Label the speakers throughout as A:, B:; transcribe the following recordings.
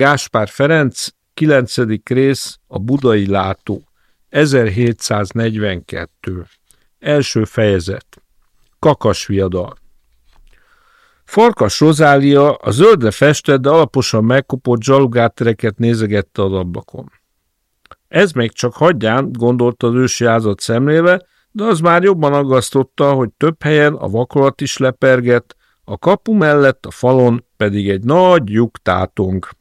A: Gáspár Ferenc, 9. rész, a budai látó, 1742. Első fejezet. Kakas viadal. Farkas Rozália a zöldre festett, de alaposan megkopott zsalugáttereket nézegette az ablakon. Ez még csak hagyján, gondolta az ősi ázat szemléve, de az már jobban aggasztotta, hogy több helyen a vakolat is lepergett, a kapu mellett a falon pedig egy nagy lyuk tátong.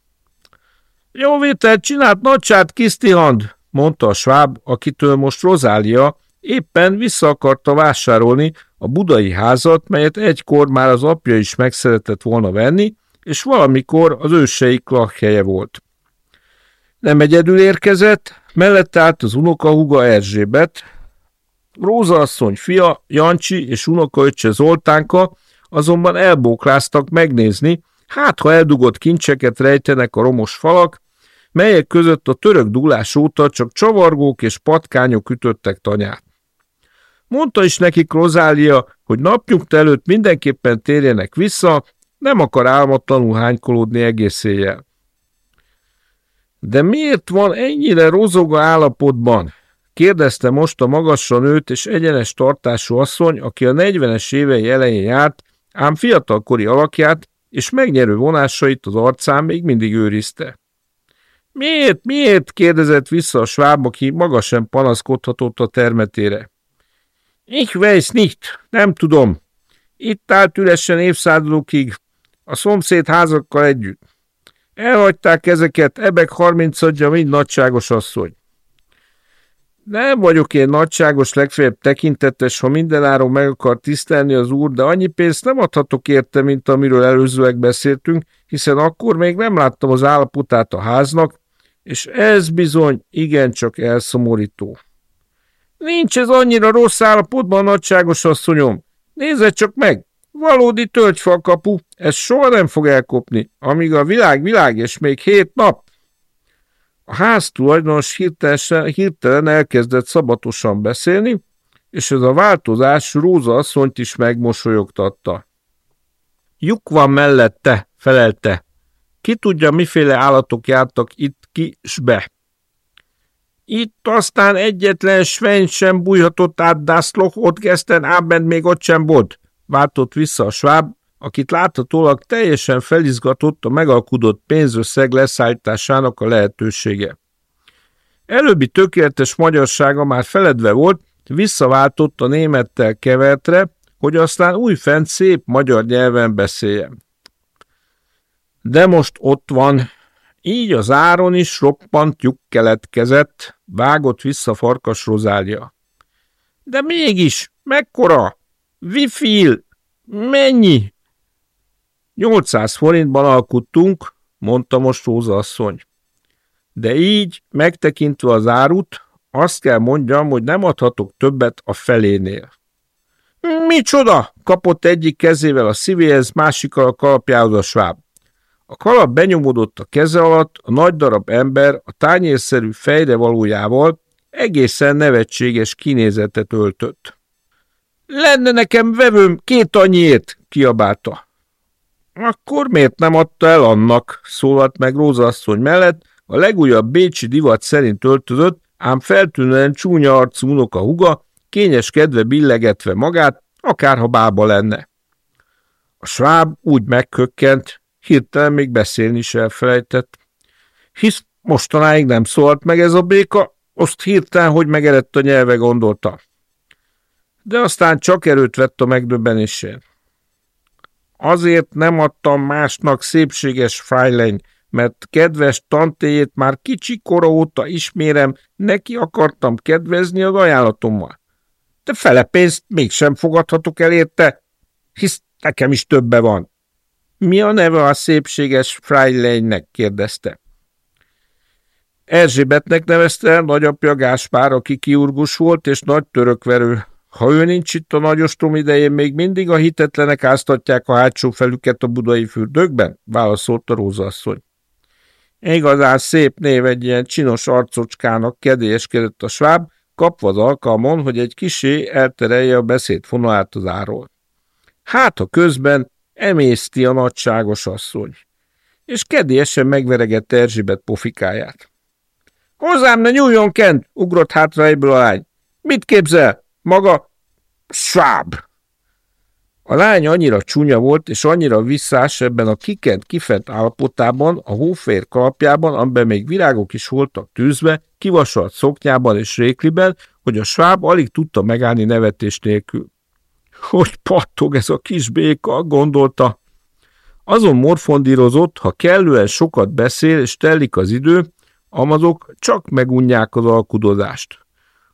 A: Jó vételt csinált nagysát, Kisztihand, mondta a sváb, akitől most Rozália éppen vissza akarta vásárolni a budai házat, melyet egykor már az apja is meg szeretett volna venni, és valamikor az őseik lakhelye volt. Nem egyedül érkezett, mellett állt az unokahuga Erzsébet, Róza asszony fia, Jancsi és unokaöccse Zoltánka azonban elbókláztak megnézni, hát ha eldugott kincseket rejtenek a romos falak, melyek között a török dúlás óta csak csavargók és patkányok ütöttek tanyát. Mondta is nekik Rozália, hogy napnyugta előtt mindenképpen térjenek vissza, nem akar álmatlanul hánykolódni egész éjjel. De miért van ennyire rozoga állapotban? kérdezte most a magasra nőtt és egyenes tartású asszony, aki a 40-es évei elején járt, ám fiatalkori alakját és megnyerő vonásait az arcán még mindig őrizte. Miért, miért? kérdezett vissza a sváb, aki maga sem panaszkodhatott a termetére. Ich weiß nicht, nem tudom. Itt állt üresen évszázadokig, a szomszéd házakkal együtt. Elhagyták ezeket, ebek harmincadja mind nagyságos asszony. Nem vagyok én nagyságos, legfeljebb tekintetes, ha mindenáron meg akar tisztelni az úr, de annyi pénzt nem adhatok érte, mint amiről előzőleg beszéltünk, hiszen akkor még nem láttam az állapotát a háznak, és ez bizony igencsak elszomorító. Nincs ez annyira rossz állapotban, nagyságos asszonyom. Nézze csak meg, valódi tölgyfa kapu, ez soha nem fog elkopni, amíg a világ világ, és még hét nap. A ház tulajdonos hirtelen elkezdett szabatosan beszélni, és ez a változás Róza asszonyt is megmosolyogtatta. Lyuk van mellette, felelte. Ki tudja, miféle állatok jártak itt ki s. Itt aztán egyetlen sven sem bújhatott át Dászloch, ott kezdten Ábend még ott sem volt, váltott vissza a sváb, akit láthatólag teljesen felizgatott a megalkudott pénzösszeg leszállításának a lehetősége. Előbbi tökéletes magyarsága már feledve volt, visszaváltott a némettel kevertre, hogy aztán újfent szép magyar nyelven beszéljen. De most ott van, így az áron is roppant lyuk keletkezett, vágott vissza farkas rozália. De mégis, mekkora? Vifil? Mennyi? 800 forintban alkuttunk, mondta most Róza asszony. De így, megtekintve az árut, azt kell mondjam, hogy nem adhatok többet a felénél. Micsoda? kapott egyik kezével a szívéhez, másikkal a kalapjához a sváb. A kalap benyomódott a keze alatt, a nagy darab ember a tányérszerű fejre valójával egészen nevetséges kinézetet öltött. Lenne nekem vevőm két annyiért, kiabálta. Akkor miért nem adta el annak? szólalt meg Róza asszony mellett, a legújabb bécsi divat szerint öltözött, ám feltűnően csúnya arcú unoka huga, kényes kedve billegetve magát, akárha bába lenne. A sváb úgy megkökkent, hirtelen még beszélni is elfelejtett. Hisz mostanáig nem szólt meg ez a béka, azt hirtelen, hogy megerett a nyelve gondolta. De aztán csak erőt vett a megdöbbenésén. Azért nem adtam másnak szépséges fájleny, mert kedves tantéjét már kicsi kora óta ismérem, neki akartam kedvezni az ajánlatommal. De fele pénzt mégsem fogadhatok el érte, hisz nekem is többe van. Mi a neve a szépséges Freileinnek? kérdezte. Erzsébetnek nevezte nagyapja Gáspár, aki kiurgus volt és nagy törökverő. Ha ő nincs itt a nagyostrom idején, még mindig a hitetlenek áztatják a hátsó felüket a budai fürdőkben? válaszolta Róza asszony. Igazán szép név egy ilyen csinos arcocskának kedélyeskedett a sváb, kapva az alkalmon, hogy egy kisé elterelje a beszéd fonalát az áról. Hát, ha közben emészti a nagyságos asszony. és kedélyesen megveregette Erzsébet pofikáját. Hozzám ne nyúljon, Kent! ugrott hátra egyből a lány. Mit képzel? Maga Schwab! A lány annyira csúnya volt, és annyira visszás ebben a kikent kifent állapotában, a hófér kalapjában, amiben még virágok is voltak tűzve, kivasolt szoknyában és rékliben, hogy a sváb alig tudta megállni nevetés nélkül. Hogy pattog ez a kis béka, gondolta. Azon morfondírozott, ha kellően sokat beszél és telik az idő, amazok csak megunják az alkudozást.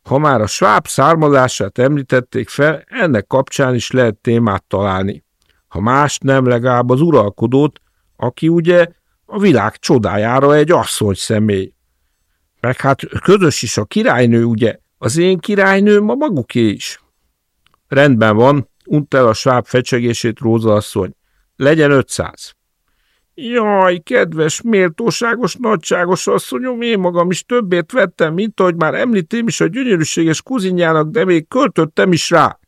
A: Ha már a sváb származását említették fel, ennek kapcsán is lehet témát találni. Ha más nem, legalább az uralkodót, aki ugye a világ csodájára egy asszony személy. Meg hát közös is a királynő, ugye? Az én királynőm a maguké is. Rendben van, unta el a sváb fecsegését Róza asszony. Legyen 500. Jaj, kedves, méltóságos, nagyságos asszonyom, én magam is többét vettem, mint ahogy már említém is a gyönyörűséges kuzinjának, de még költöttem is rá.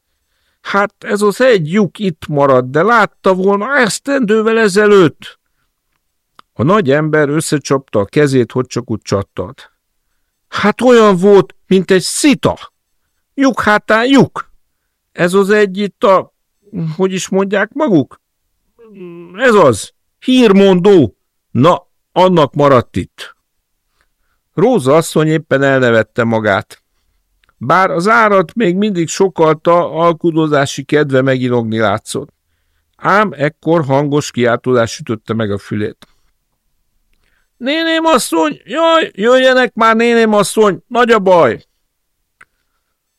A: Hát ez az egy lyuk itt maradt, de látta volna esztendővel ezelőtt. A nagy ember összecsapta a kezét, hogy csak úgy csattant. Hát olyan volt, mint egy szita. Lyuk hátán lyuk. Ez az egy itt a... hogy is mondják maguk? Ez az. Hírmondó! Na, annak maradt itt. Róza asszony éppen elnevette magát. Bár az árat még mindig sokalta, alkudozási kedve meginogni látszott. Ám ekkor hangos kiáltozás ütötte meg a fülét. Néném asszony, jaj, jöjjenek már néném asszony, nagy a baj!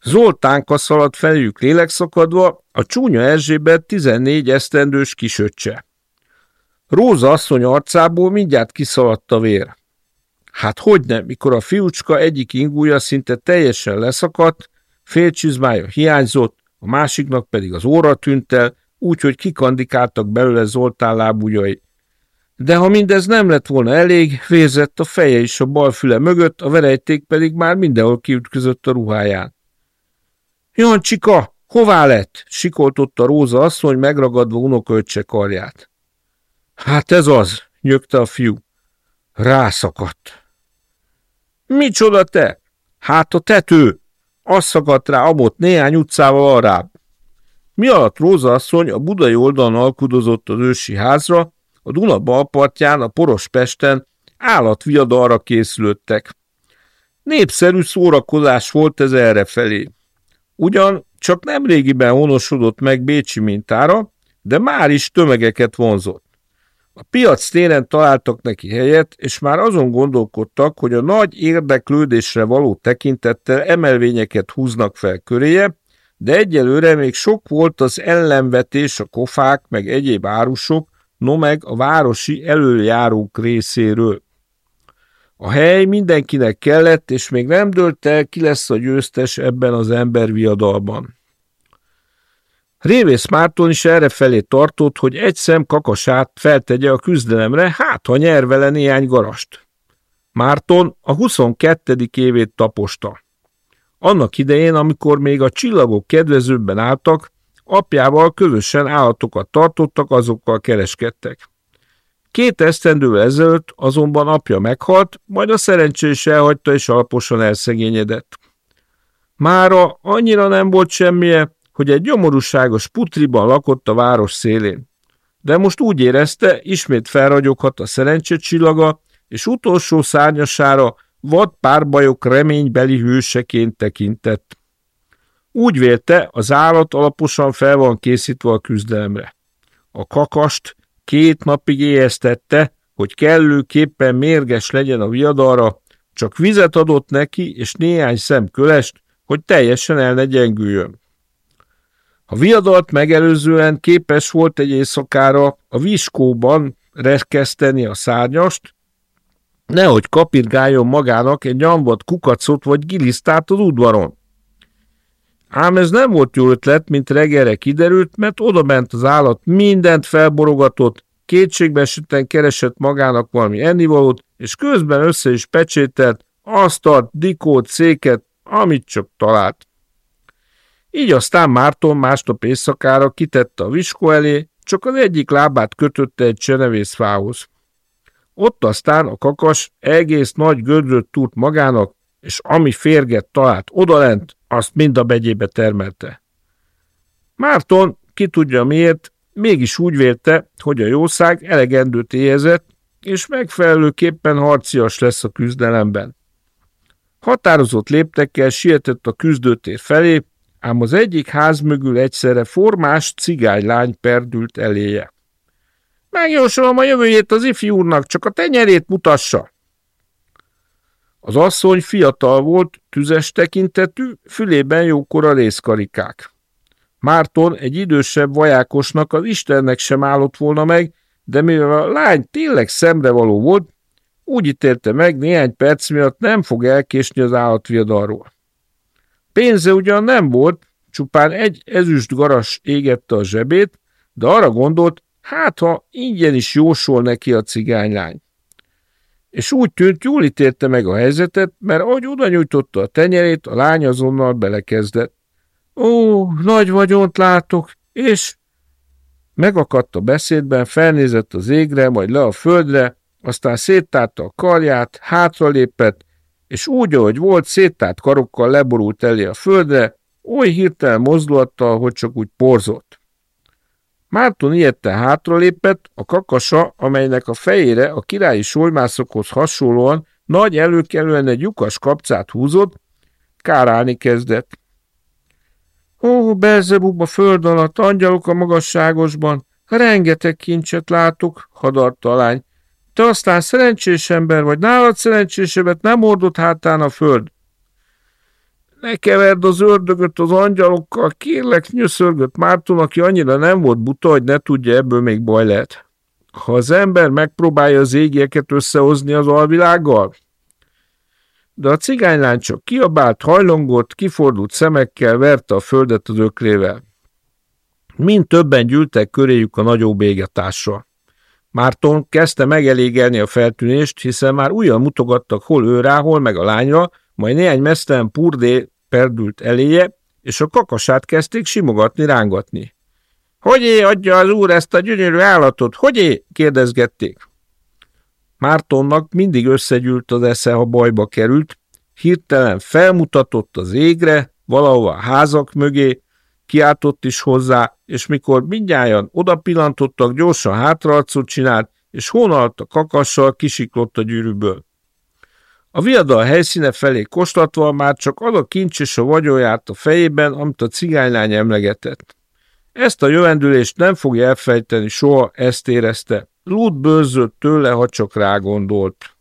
A: Zoltánka szaladt feljük lélekszakadva, a csúnya Erzsébet 14 esztendős kisöccse. Róza asszony arcából mindjárt kiszaladt a vér. Hát hogy mikor a fiúcska egyik ingúja szinte teljesen leszakadt, félcsizmája hiányzott, a másiknak pedig az óra tűnt el, úgyhogy kikandikáltak belőle Zoltán lábujjai. De ha mindez nem lett volna elég, vérzett a feje is a bal füle mögött, a verejték pedig már mindenhol kiütközött a ruháján. Jancsika, hová lett? sikoltotta Róza asszony, megragadva unoköccse karját. Hát ez az, nyögte a fiú. Rászakadt. Micsoda te? Hát a tető. Az szakadt rá amott néhány utcával arrább. Mi alatt Róza asszony a budai oldalon alkudozott az ősi házra, a Duna balpartján, a Poros Pesten állatviadalra készülöttek. Népszerű szórakozás volt ez errefelé. Ugyan csak nemrégiben honosodott meg Bécsi mintára, de már is tömegeket vonzott. A piac téren találtak neki helyet, és már azon gondolkodtak, hogy a nagy érdeklődésre való tekintettel emelvényeket húznak fel köréje, de egyelőre még sok volt az ellenvetés a kofák meg egyéb árusok, no meg a városi előjárók részéről. A hely mindenkinek kellett, és még nem dőlt el, ki lesz a győztes ebben az emberviadalban. Révész Márton is errefelé tartott, hogy egy szem kakasát feltegye a küzdelemre, hát ha nyer vele néhány garast. Márton a 22. évét taposta. Annak idején, amikor még a csillagok kedvezőbben álltak, apjával közösen állatokat tartottak, azokkal kereskedtek. Két esztendővel ezelőtt azonban apja meghalt, majd a szerencsés elhagyta és alaposan elszegényedett. Mára annyira nem volt semmije, hogy egy gyomorúságos putriban lakott a város szélén. De most úgy érezte, ismét felragyoghat a szerencsécsillaga, és utolsó szárnyasára vad párbajok reménybeli hőseként tekintett. Úgy vélte, az állat alaposan fel van készítve a küzdelemre. A kakast két napig éheztette, hogy kellőképpen mérges legyen a viadalra, csak vizet adott neki és néhány szem kölest, hogy teljesen el ne gyengüljön. A viadalt megelőzően képes volt egy éjszakára a viskóban rekeszteni a szárnyast, nehogy kapirgáljon magának egy nyomvat kukacot vagy gilisztát az udvaron. Ám ez nem volt jó ötlet, mint reggelre kiderült, mert odament az állat, mindent felborogatott, kétségbeesőten keresett magának valami ennivalót, és közben össze is pecsételt asztalt, dikót, széket, amit csak talált. Így aztán Márton másnap éjszakára kitette a viskó elé, csak az egyik lábát kötötte egy csenevészfához. Ott aztán a kakas egész nagy gödröt túrt magának, és ami férget talált odalent, azt mind a begyébe termelte. Márton, ki tudja miért, mégis úgy vélte, hogy a jószág elegendőt éhezett, és megfelelőképpen harcias lesz a küzdelemben. Határozott léptekkel sietett a küzdőtér felé, ám az egyik ház mögül egyszerre formás cigánylány perdült eléje. Megjósolom a jövőjét az ifjúrnak, csak a tenyerét mutassa. Az asszony fiatal volt, tüzes tekintetű, fülében jókora részkarikák. Márton egy idősebb vajákosnak az Istennek sem állott volna meg, de mivel a lány tényleg szemrevaló volt, úgy ítélte meg, néhány perc miatt nem fog elkésni az állatviadalról. Pénze ugyan nem volt, csupán egy ezüst garas égette a zsebét, de arra gondolt, hát ha ingyen is jósol neki a cigánylány. És úgy tűnt, jól ítélte meg a helyzetet, mert ahogy oda nyújtotta a tenyerét, a lány azonnal belekezdett. Ó, nagy vagyont látok, és... Megakadt a beszédben, felnézett az égre, majd le a földre, aztán széttárta a karját, hátralépett, és úgy, ahogy volt, széttárt karokkal leborult elé a földre, oly hirtelen mozdulattal, hogy csak úgy porzott. Márton ilyetten hátralépett, a kakasa, amelynek a fejére a királyi solymászokhoz hasonlóan nagy előkelően egy lyukas kapcát húzott, kárálni kezdett. Ó, Belzebub a föld alatt, angyalok a magasságosban, rengeteg kincset látok, hadarta a lány. Te aztán szerencsés ember vagy, nálad szerencsésebbet nem ordott hátán a föld. Ne keverd az ördögöt az angyalokkal, kérlek, nyöszörgött Márton, aki annyira nem volt buta, hogy ne tudja, ebből még baj lehet. Ha az ember megpróbálja az égieket összehozni az alvilággal, de a cigánylány csak kiabált, hajlongott, kifordult szemekkel, verte a földet az öklével. Mind többen gyűltek köréjük a nagyobb égetásra. Márton kezdte megelégelni a feltűnést, hiszen már újra mutogattak hol ő rá, hol meg a lányra, majd néhány mesztelen purdé perdült eléje, és a kakasát kezdték simogatni, rángatni. – Hogyé adja az úr ezt a gyönyörű állatot? Hogyé? – kérdezgették. Mártonnak mindig összegyűlt az esze, ha bajba került, hirtelen felmutatott az égre, valahova a házak mögé, kiáltott is hozzá, és mikor mindjárt oda pillantottak, gyorsan hátraarcot csinált, és hónalt a kakassal kisiklott a gyűrűből. A viadal helyszíne felé kostatva már csak az a kincs és a vagyon járt a fejében, amit a cigánylány emlegetett. Ezt a jövendülést nem fogja elfejteni soha, ezt érezte. Lút bőrzött tőle, ha csak rágondolt.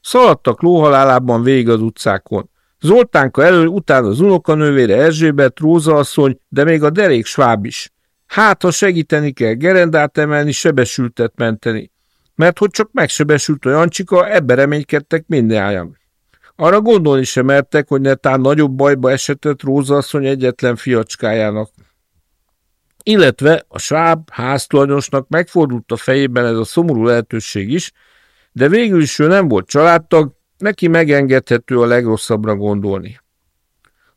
A: Szaladtak lóhalálában végig az utcákon. Zoltánka elő, utána az unokanővére Erzsébet, Róza asszony, de még a derék sváb is. Hát, ha segíteni kell gerendát emelni, sebesültet menteni. Mert hogy csak megsebesült a Jancsika, ebbe reménykedtek mindjárt. Arra gondolni sem mertek, hogy netán nagyobb bajba esetett Róza egyetlen fiacskájának. Illetve a sváb háztulajdonosnak megfordult a fejében ez a szomorú lehetőség is, de végül is ő nem volt családtag, neki megengedhető a legrosszabbra gondolni.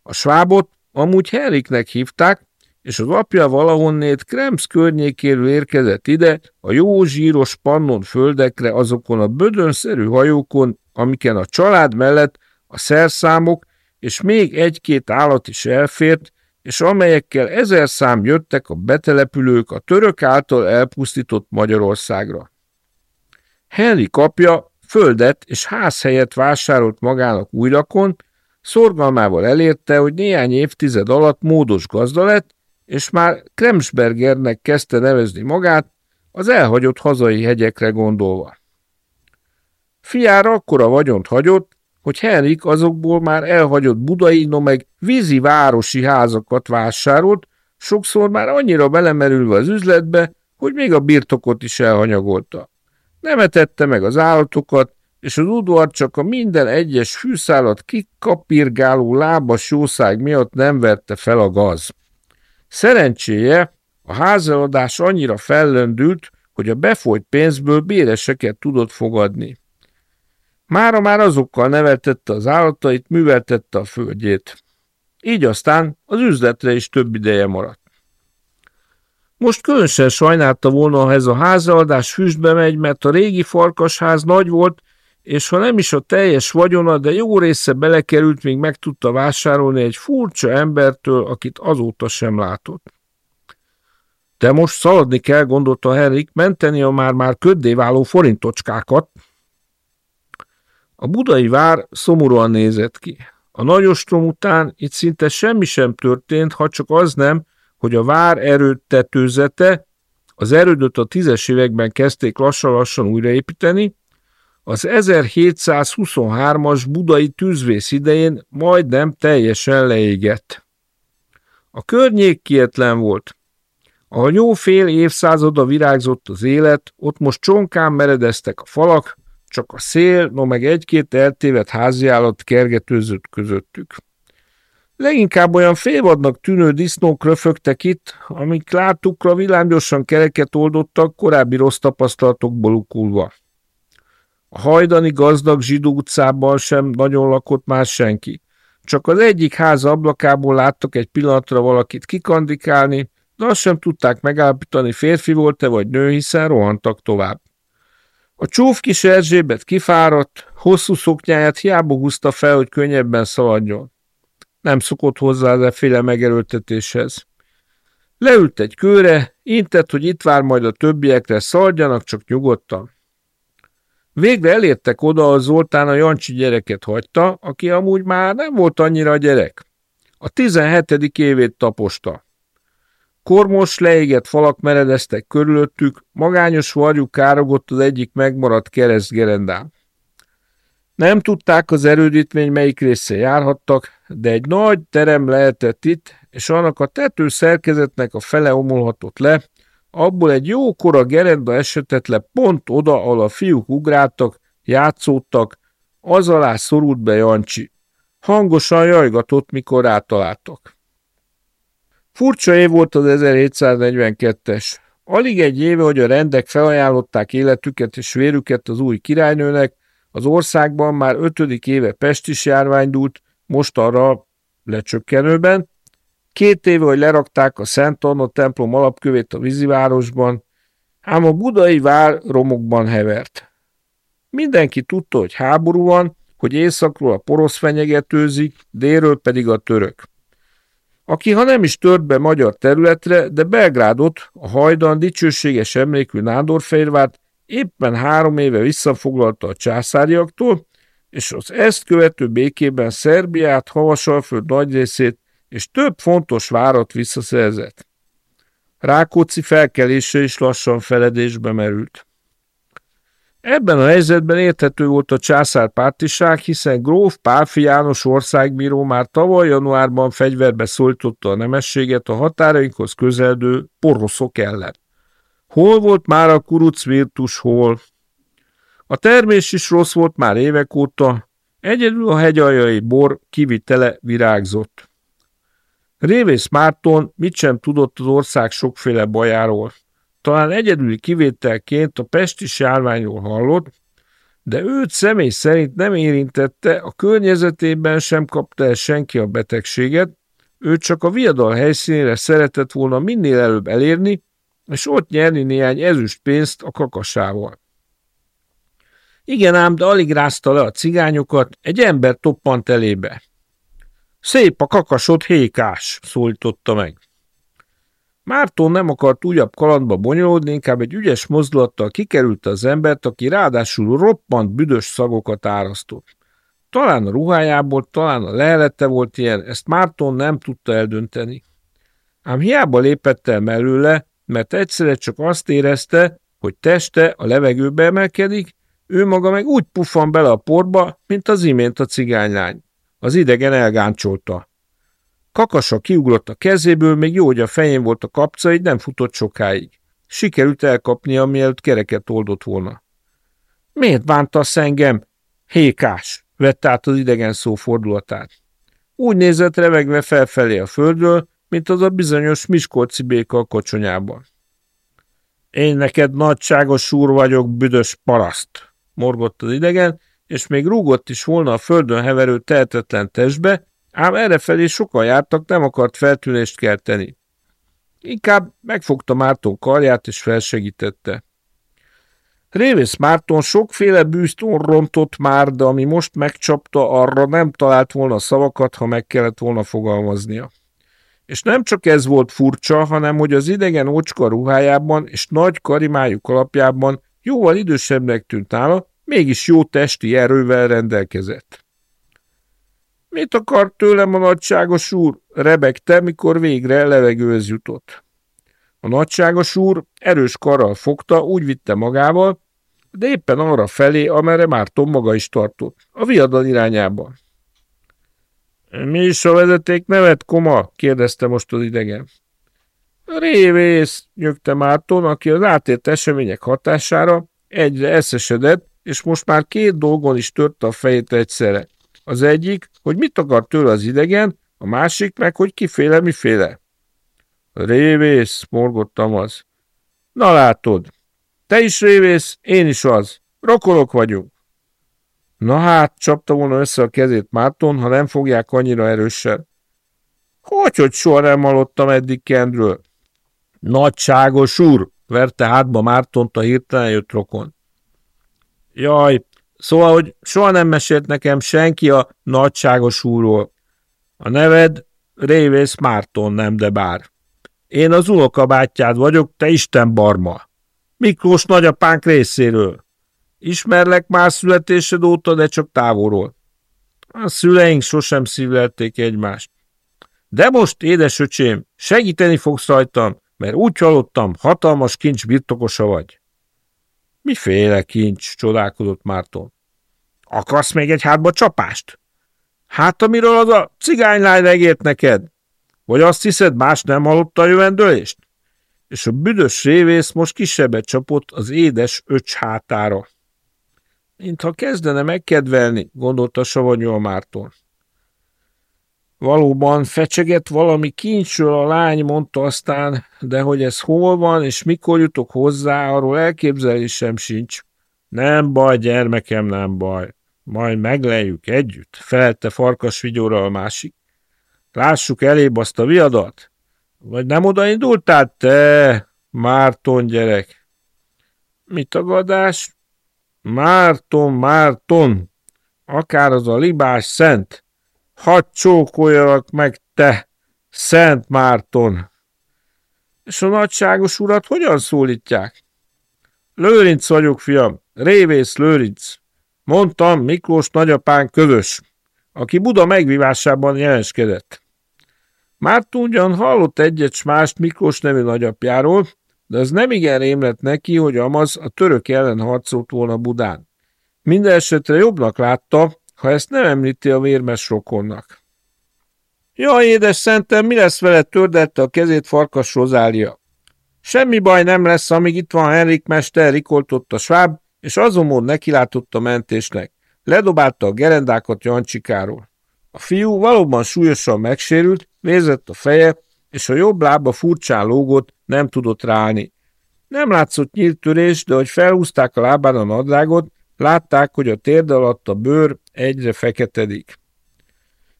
A: A svábot amúgy Henriknek hívták, és az apja valahonnét Kremsz környékéről érkezett ide, a jó zsíros pannon földekre, azokon a bödönszerű hajókon, amiken a család mellett a szerszámok és még egy-két állat is elfért, és amelyekkel ezer szám jöttek a betelepülők a török által elpusztított Magyarországra. Henry kapja földet és házhelyet vásárolt magának újrakon, szorgalmával elérte, hogy néhány évtized alatt módos gazda lett, és már Kremsbergernek kezdte nevezni magát, az elhagyott hazai hegyekre gondolva. Fiára akkora vagyont hagyott, hogy Henrik azokból már elhagyott budai, no meg vízi városi házakat vásárolt, sokszor már annyira belemerülve az üzletbe, hogy még a birtokot is elhanyagolta. Nem etette meg az állatokat, és az udvar csak a minden egyes fűszálat kikapirgáló lábas jószág miatt nem verte fel a gaz. Szerencséje, a házaladás annyira fellöndült, hogy a befolyt pénzből béreseket tudott fogadni. Mára már azokkal neveltette az állatait, műveltette a földjét. Így aztán az üzletre is több ideje maradt. Most különösen sajnálta volna, ha ez a házaadás füstbe megy, mert a régi farkasház nagy volt, és ha nem is a teljes vagyona, de jó része belekerült, még meg tudta vásárolni egy furcsa embertől, akit azóta sem látott. De most szaladni kell, gondolta Henrik, menteni a már-már köddé váló forintocskákat. A budai vár szomorúan nézett ki. A nagyostrom után itt szinte semmi sem történt, ha csak az nem, hogy a vár erőtetőzete, az erődöt a tízes években kezdték lassan-lassan újraépíteni, az 1723-as budai tűzvész idején majdnem teljesen leégett. A környék kietlen volt. Ahol jó fél évszázada virágzott az élet, ott most csonkán meredeztek a falak, csak a szél, no meg egy-két eltévedt háziállat kergetőzött közöttük. Leginkább olyan félvadnak tűnő disznók röfögtek itt, amik látukra villámgyorsan kereket oldottak korábbi rossz tapasztalatokból ukulva. A hajdani gazdag zsidó utcában sem nagyon lakott más senki. Csak az egyik ház ablakából láttak egy pillanatra valakit kikandikálni, de azt sem tudták megállapítani, férfi volt-e vagy nő, hiszen rohantak tovább. A csúf kis Erzsébet kifáradt, hosszú szoknyáját hiába húzta fel, hogy könnyebben szaladjon. Nem szokott hozzá az efféle megerőltetéshez. Leült egy kőre, intett, hogy itt vár majd a többiekre, szaladjanak csak nyugodtan. Végre elértek oda, a Zoltán a Jancsi gyereket hagyta, aki amúgy már nem volt annyira gyerek. A 17. évét taposta. Kormos, leégett falak meredeztek körülöttük, magányos varjú károgott az egyik megmaradt keresztgerendán. Nem tudták az erődítmény melyik része járhattak, de egy nagy terem lehetett itt, és annak a tető szerkezetnek a fele omolhatott le, abból egy jókora gerenda esetett le pont oda, ahol a fiúk ugráltak, játszódtak, az alá szorult be Jancsi. Hangosan jajgatott, mikor rátaláltak. Furcsa év volt az 1742-es. Alig egy éve, hogy a rendek felajánlották életüket és vérüket az új királynőnek, az országban már ötödik éve pestis járvány dúlt, most arra lecsökkenőben, Két éve, hogy lerakták a Szent Anna templom alapkövét a vízivárosban, ám a budai vár romokban hevert. Mindenki tudta, hogy háború van, hogy északról a porosz fenyegetőzik, délről pedig a török. Aki ha nem is tört be magyar területre, de Belgrádot, a hajdan dicsőséges emlékű Nándorfehérvárt éppen három éve visszafoglalta a császáriaktól, és az ezt követő békében Szerbiát, Havasalföld nagy részét és több fontos várat visszaszerzett. Rákóczi felkelése is lassan feledésbe merült. Ebben a helyzetben érthető volt a császár pártiság, hiszen gróf Pálfi János országbíró már tavaly januárban fegyverbe szólította a nemességet a határainkhoz közeldő poroszok ellen. Hol volt már a kuruc virtus, hol? A termés is rossz volt már évek óta, egyedül a hegyaljai bor kivitele virágzott. Révész Márton mit sem tudott az ország sokféle bajáról. Talán egyedüli kivételként a pesti járványról hallott, de őt személy szerint nem érintette, a környezetében sem kapta el senki a betegséget, ő csak a viadal helyszínére szeretett volna minél előbb elérni, és ott nyerni néhány ezüst pénzt a kakasával. Igen ám, de alig rázta le a cigányokat, egy ember toppant elébe. Szép a kakasod hékás, szólította meg. Márton nem akart újabb kalandba bonyolódni, inkább egy ügyes mozdulattal kikerült az embert, aki ráadásul roppant büdös szagokat árasztott. Talán a ruhájából, talán a lehelete volt ilyen, ezt Márton nem tudta eldönteni. Ám hiába lépett el mellőle, mert egyszerre csak azt érezte, hogy teste a levegőbe emelkedik, ő maga meg úgy puffan bele a porba, mint az imént a cigánylány. Az idegen elgáncsolta. Kakasa kiugrott a kezéből, még jó, hogy a fején volt a kapca, így nem futott sokáig. Sikerült elkapnia, mielőtt kereket oldott volna. Miért bántasz engem? Hékás, vett át az idegen szó fordulatát. Úgy nézett revegve felfelé a földről, mint az a bizonyos Miskolci béka a kocsonyában. Én neked nagyságos úr vagyok, büdös paraszt, morgott az idegen, és még rúgott is volna a földön heverő tehetetlen testbe, ám errefelé sokan jártak, nem akart feltűnést kelteni. inkább megfogta Márton karját és felsegítette. Révész Márton sokféle bűztón rontott már, de ami most megcsapta, arra nem talált volna szavakat, ha meg kellett volna fogalmaznia. És nem csak ez volt furcsa, hanem hogy az idegen ocska ruhájában és nagy karimájú alapjában jóval idősebbnek tűnt nála, mégis jó testi erővel rendelkezett. Mit akar tőlem a nagyságos úr? rebegte, mikor végre levegőhöz jutott. A nagyságos úr erős karral fogta, úgy vitte magával, de éppen arra felé, amerre Márton maga is tartott, a viadal irányába. Mi is a vezeték nevet, koma? kérdezte most az idegen. Révész, nyögte Márton, aki az átért események hatására egyre eszesedett, és most már két dolgon is törte a fejét egyszerre. Az egyik, hogy mit akar tőle az idegen, a másik meg, hogy kiféle miféle. Révész, morgottam az. Na látod, te is révész, én is az. Rokonok vagyunk. Na hát, csapta volna össze a kezét Márton, ha nem fogják annyira erősen. Hogy, hogy soha nem hallottam eddig Kendről? Nagyságos úr, verte hátba Mártont a hirtelen jött rokon. Jaj, szóval, hogy soha nem mesélt nekem senki a nagyságos úrról. A neved Révész Márton, nem de bár. Én az unokabátyád vagyok, te Isten barma. Miklós nagyapánk részéről. Ismerlek már születésed óta, de csak távolról. A szüleink sosem szívlelték egymást. De most, édesöcsém, segíteni fogsz rajtam, mert úgy hallottam, hatalmas kincs birtokosa vagy. Miféle kincs? csodálkodott Márton. Akarsz még egy hátba csapást? Hát, amiről az a cigánylány regért neked? Vagy azt hiszed, más nem hallotta a jövendőlést? És a büdös révész most kisebbet csapott az édes öcs hátára. Mintha kezdene megkedvelni, gondolta savanyú a Márton. Valóban fecsegett valami kincsről a lány, mondta aztán, de hogy ez hol van, és mikor jutok hozzá, arról elképzelésem sincs. Nem baj, gyermekem, nem baj. Majd megleljük együtt, felelte farkas vigyóra a másik. Lássuk elébb azt a viadat. Vagy nem odaindultál te, Márton gyerek? Mi tagadás? Márton, Márton, akár az a libás szent, hadd csókoljalak meg te, Szent Márton. És a nagyságos urat hogyan szólítják? Lőrinc vagyok, fiam, révész Lőrinc. Mondtam, Miklós nagyapán kövös, aki Buda megvívásában jelenskedett. Márton ugyan hallott egyet s mást Miklós nevű nagyapjáról, de az nem igen rém lett neki, hogy Amaz a török ellen harcolt volna Budán. Minden esetre jobbnak látta, ha ezt nem említi a vérmes rokonnak. Jaj, édes szentem, mi lesz vele tördelte a kezét farkas Rozália. Semmi baj nem lesz, amíg itt van Henrik mester, rikoltott a sváb, és azonmód nekilátott a mentésnek. Ledobálta a gerendákat Jancsikáról. A fiú valóban súlyosan megsérült, nézett a feje, és a jobb lába furcsán lógott, nem tudott ráállni. Nem látszott nyílt törés, de hogy felhúzták a lábán a nadrágot, látták, hogy a térd alatt a bőr egyre feketedik.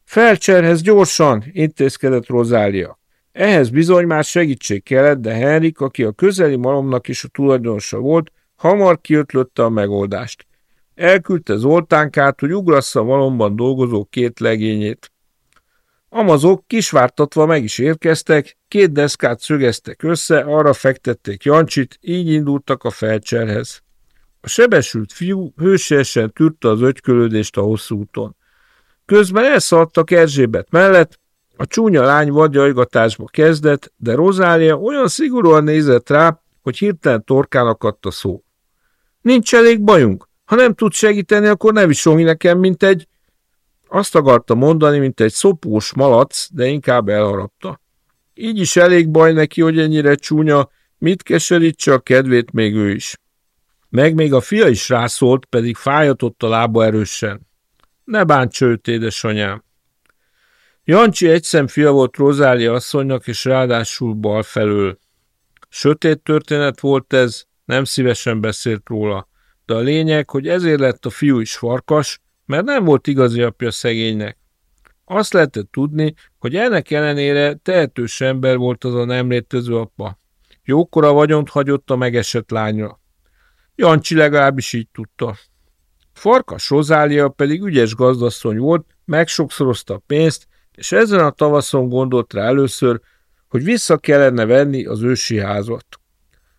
A: Felcserhez gyorsan, intézkedett Rozália. Ehhez bizony már segítség kellett, de Henrik, aki a közeli malomnak is a tulajdonosa volt, hamar kiötlötte a megoldást. Elküldte Zoltánkát, hogy ugrassza malomban dolgozó két legényét. Amazok kisvártatva meg is érkeztek, két deszkát szögeztek össze, arra fektették Jancsit, így indultak a felcserhez. A sebesült fiú hősiesen tűrte az ögykölődést a hosszú úton. Közben elszaladtak Erzsébet mellett, a csúnya lány vadjajgatásba kezdett, de Rozália olyan szigorúan nézett rá, hogy hirtelen torkán akadt a szó. Nincs elég bajunk. Ha nem tud segíteni, akkor ne visolj nekem, mint egy... Azt akarta mondani, mint egy szopós malac, de inkább elharapta. Így is elég baj neki, hogy ennyire csúnya, mit keserítse a kedvét még ő is. Meg még a fia is rászólt, pedig fájatott a lába erősen. Ne bánts őt, édesanyám. Jancsi egyszem fia volt Rozália asszonynak, és ráadásul bal felől. Sötét történet volt ez, nem szívesen beszélt róla, de a lényeg, hogy ezért lett a fiú is farkas, mert nem volt igazi apja szegénynek. Azt lehetett tudni, hogy ennek ellenére tehetős ember volt az a nem létező apa. Jókora vagyont hagyott a megesett lányra. Jancsi legalábbis így tudta. Farkas Rozália pedig ügyes gazdasszony volt, megsokszorozta a pénzt, és ezen a tavaszon gondolt rá először, hogy vissza kellene venni az ősi házat.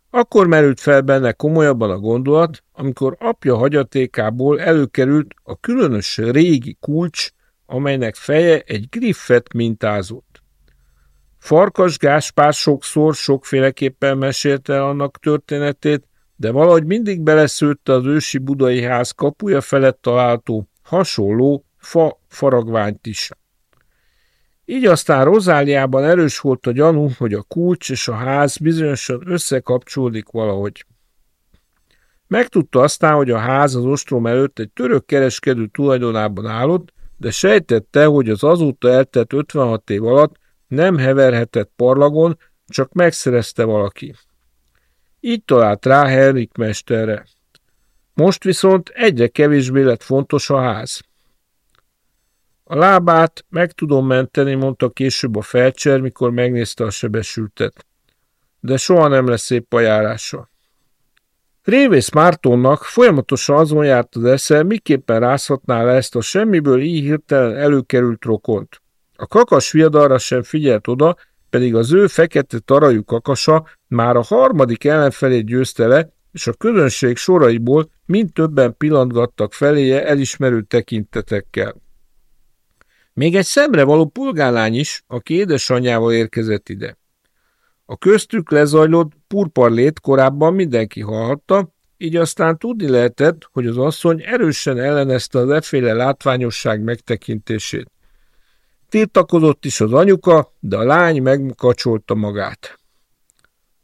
A: Akkor merült fel benne komolyabban a gondolat, amikor apja hagyatékából előkerült a különös régi kulcs, amelynek feje egy griffet mintázott. Farkas Gáspár sokszor sokféleképpen mesélte annak történetét, de valahogy mindig beleszőtte az ősi budai ház kapuja felett található hasonló fa faragványt is. Így aztán Rozáliában erős volt a gyanú, hogy a kulcs és a ház bizonyosan összekapcsolódik valahogy. Megtudta aztán, hogy a ház az ostrom előtt egy török kereskedő tulajdonában állott, de sejtette, hogy az azóta eltett 56 év alatt nem heverhetett parlagon, csak megszerezte valaki. Így talált rá Henrik mesterre. Most viszont egyre kevésbé lett fontos a ház. A lábát meg tudom menteni, mondta később a felcser, mikor megnézte a sebesültet. De soha nem lesz szép a járása. Révész Mártonnak folyamatosan azon járt az esze, miképpen rázhatná le ezt a semmiből így hirtelen előkerült rokont. A kakas viadalra sem figyelt oda, pedig az ő fekete tarajú kakasa már a harmadik ellenfelét győzte le, és a közönség soraiból mind többen pillantgattak feléje elismerő tekintetekkel. Még egy szemre való polgálány is, aki édesanyjával érkezett ide. A köztük lezajlott purparlét korábban mindenki hallhatta, így aztán tudni lehetett, hogy az asszony erősen ellenezte az efféle látványosság megtekintését. Tiltakozott is az anyuka, de a lány megkacsolta magát.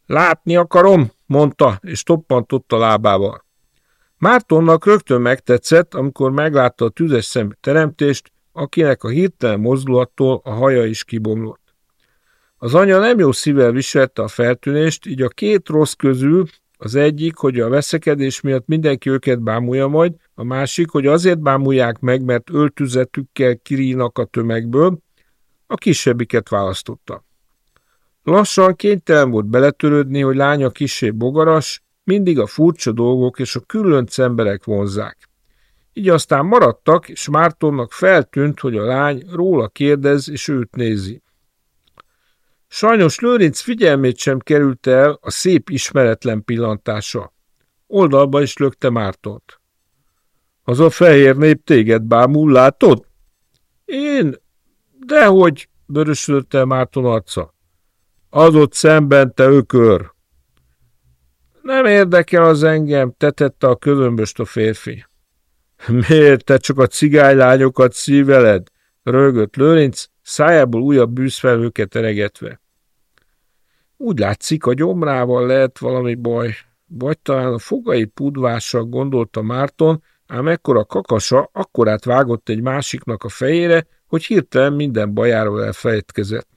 A: Látni akarom, mondta, és toppantott a lábával. Mártonnak rögtön megtetszett, amikor meglátta a tüzes szemű teremtést, akinek a hirtelen mozdulattól a haja is kibomlott. Az anya nem jó szívvel viselte a feltűnést, így a két rossz közül az egyik, hogy a veszekedés miatt mindenki őket bámulja majd, a másik, hogy azért bámulják meg, mert öltüzetükkel kirínak a tömegből, a kisebbiket választotta. Lassan kénytelen volt beletörődni, hogy lánya kisé bogaras, mindig a furcsa dolgok és a különc emberek vonzák. Így aztán maradtak, és Mártonnak feltűnt, hogy a lány róla kérdez, és őt nézi. Sajnos Lőrinc figyelmét sem került el a szép ismeretlen pillantása. Oldalba is lökte Mártont. Az a fehér nép téged bámul, látod? Én? Dehogy, börösödött el Márton arca. Az ott szemben, te ökör. Nem érdekel az engem, tetette a közömböst a férfi. Miért te csak a cigánylányokat szíveled? rögött Lőrinc, szájából újabb bűzfelhőket eregetve. Úgy látszik, a gyomrával lehet valami baj, vagy talán a fogai pudvással gondolta Márton, ám ekkora kakasa akkorát vágott egy másiknak a fejére, hogy hirtelen minden bajáról elfelejtkezett.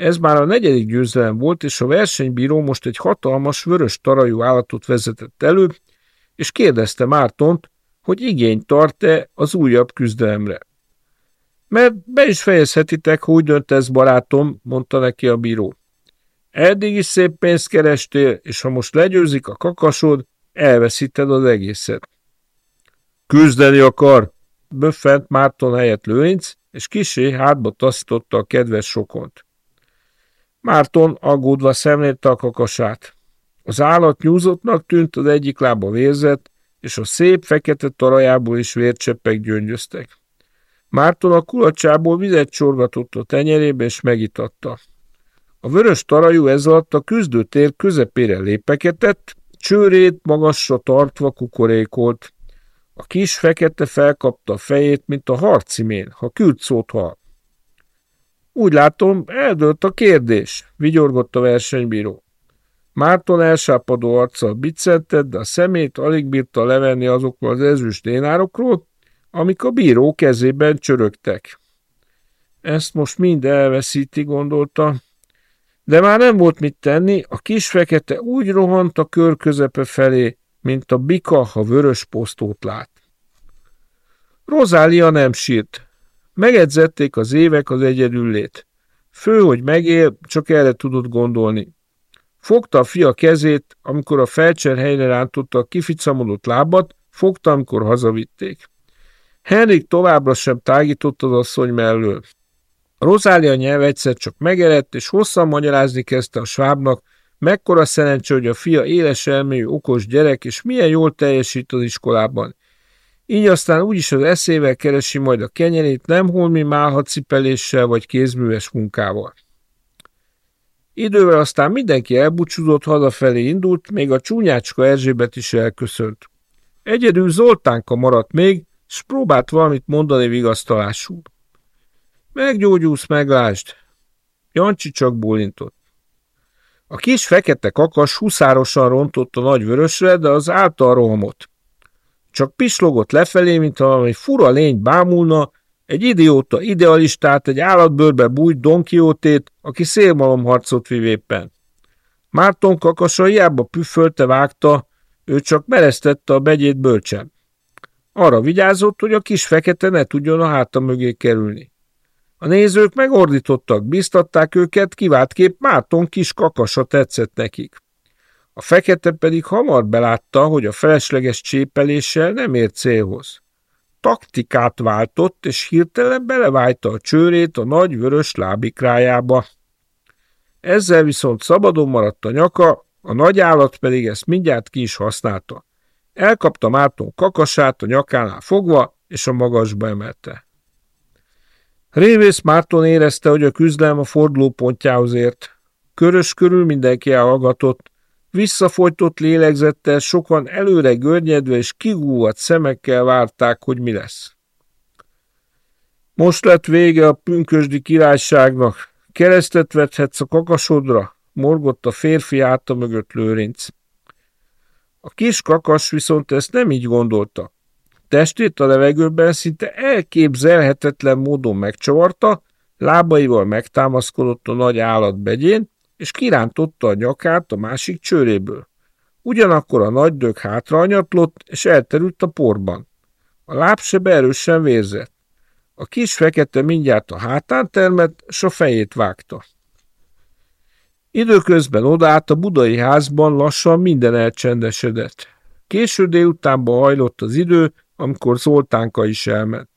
A: Ez már a negyedik győzelem volt, és a versenybíró most egy hatalmas, vörös tarajú állatot vezetett elő, és kérdezte Mártont, hogy igényt tart-e az újabb küzdelemre. Mert be is fejezhetitek, hogy döntesz, barátom, mondta neki a bíró. Eddig is szép pénzt kerestél, és ha most legyőzik a kakasod, elveszíted az egészet. Küzdeni akar, böffent Márton helyett Lőrinc, és kisé hátba taszította a kedves sokont. Márton aggódva szemlélte a kakasát. Az állat nyúzottnak tűnt, az egyik lába vérzett, és a szép fekete tarajából is vércseppek gyöngyöztek. Márton a kulacsából vizet csorgatott a tenyerébe, és megitatta. A vörös tarajú ez alatt a küzdőtér közepére lépekedett, csőrét magasra tartva kukorékolt. A kis fekete felkapta a fejét, mint a harcimén, ha küld szót hal. Úgy látom, eldőlt a kérdés, vigyorgott a versenybíró. Márton elsápadó arccal biccentett, de a szemét alig bírta levenni azokról az ezüst dénárokról, amik a bíró kezében csörögtek. Ezt most mind elveszíti, gondolta, de már nem volt mit tenni, a kis fekete úgy rohant a kör közepe felé, mint a bika, ha vörös posztót lát. Rozália nem sírt. Megedzették az évek az egyedüllét. Fő, hogy megél, csak erre tudott gondolni. Fogta a fia kezét, amikor a felcser helyre rántotta a kificamodott lábat, fogta, amikor hazavitték. Henrik továbbra sem tágított az asszony mellől. Rozália nyelv egyszer csak megerett, és hosszan magyarázni kezdte a svábnak, mekkora szerencse, hogy a fia éles elmélyű, okos gyerek, és milyen jól teljesít az iskolában. Így aztán úgyis az eszével keresi majd a kenyerét, nem holmi málhacipeléssel vagy kézműves munkával. Idővel aztán mindenki elbúcsúzott, hazafelé indult, még a csúnyácska Erzsébet is elköszönt. Egyedül Zoltánka maradt még, s próbált valamit mondani vigasztalásul. Meggyógyulsz, meglásd. Jancsi csak bólintott. A kis fekete kakas huszárosan rontott a nagy vörösre, de az által rohamot. Csak pislogott lefelé, mint valami fura lény bámulna, egy idióta idealistát, egy állatbőrbe bújt Don Quixote-t, aki szélmalomharcot viv éppen. Márton kakasa hiába püffölte vágta, ő csak meresztette a begyét bölcsen. Arra vigyázott, hogy a kis fekete ne tudjon a háta mögé kerülni. A nézők megordítottak, biztatták őket, kép Márton kis kakasa tetszett nekik. A fekete pedig hamar belátta, hogy a felesleges csépeléssel nem ér célhoz. Taktikát váltott, és hirtelen belevájta a csőrét a nagy vörös lábikrájába. Ezzel viszont szabadon maradt a nyaka, a nagy állat pedig ezt mindjárt ki is használta. Elkapta Márton kakasát a nyakánál fogva, és a magasba emelte. Révész Márton érezte, hogy a küzdelem a fordulópontjához ért. Körös körül mindenki elhallgatott, visszafolytott lélegzettel sokan előre görnyedve és kigúvat szemekkel várták, hogy mi lesz. Most lett vége a pünkösdi királyságnak. Keresztet vethetsz a kakasodra, morgott a férfi áta mögött lőrinc. A kis kakas viszont ezt nem így gondolta. Testét a levegőben szinte elképzelhetetlen módon megcsavarta, lábaival megtámaszkodott a nagy állat begyén, és kirántotta a nyakát a másik csőréből. Ugyanakkor a nagy dög hátraanyatlott, és elterült a porban. A lábsebe erősen vérzett. A kis fekete mindjárt a hátán termett, s a fejét vágta. Időközben odállt a budai házban lassan minden elcsendesedett. Késő délutánban hajlott az idő, amikor Zoltánka is elment.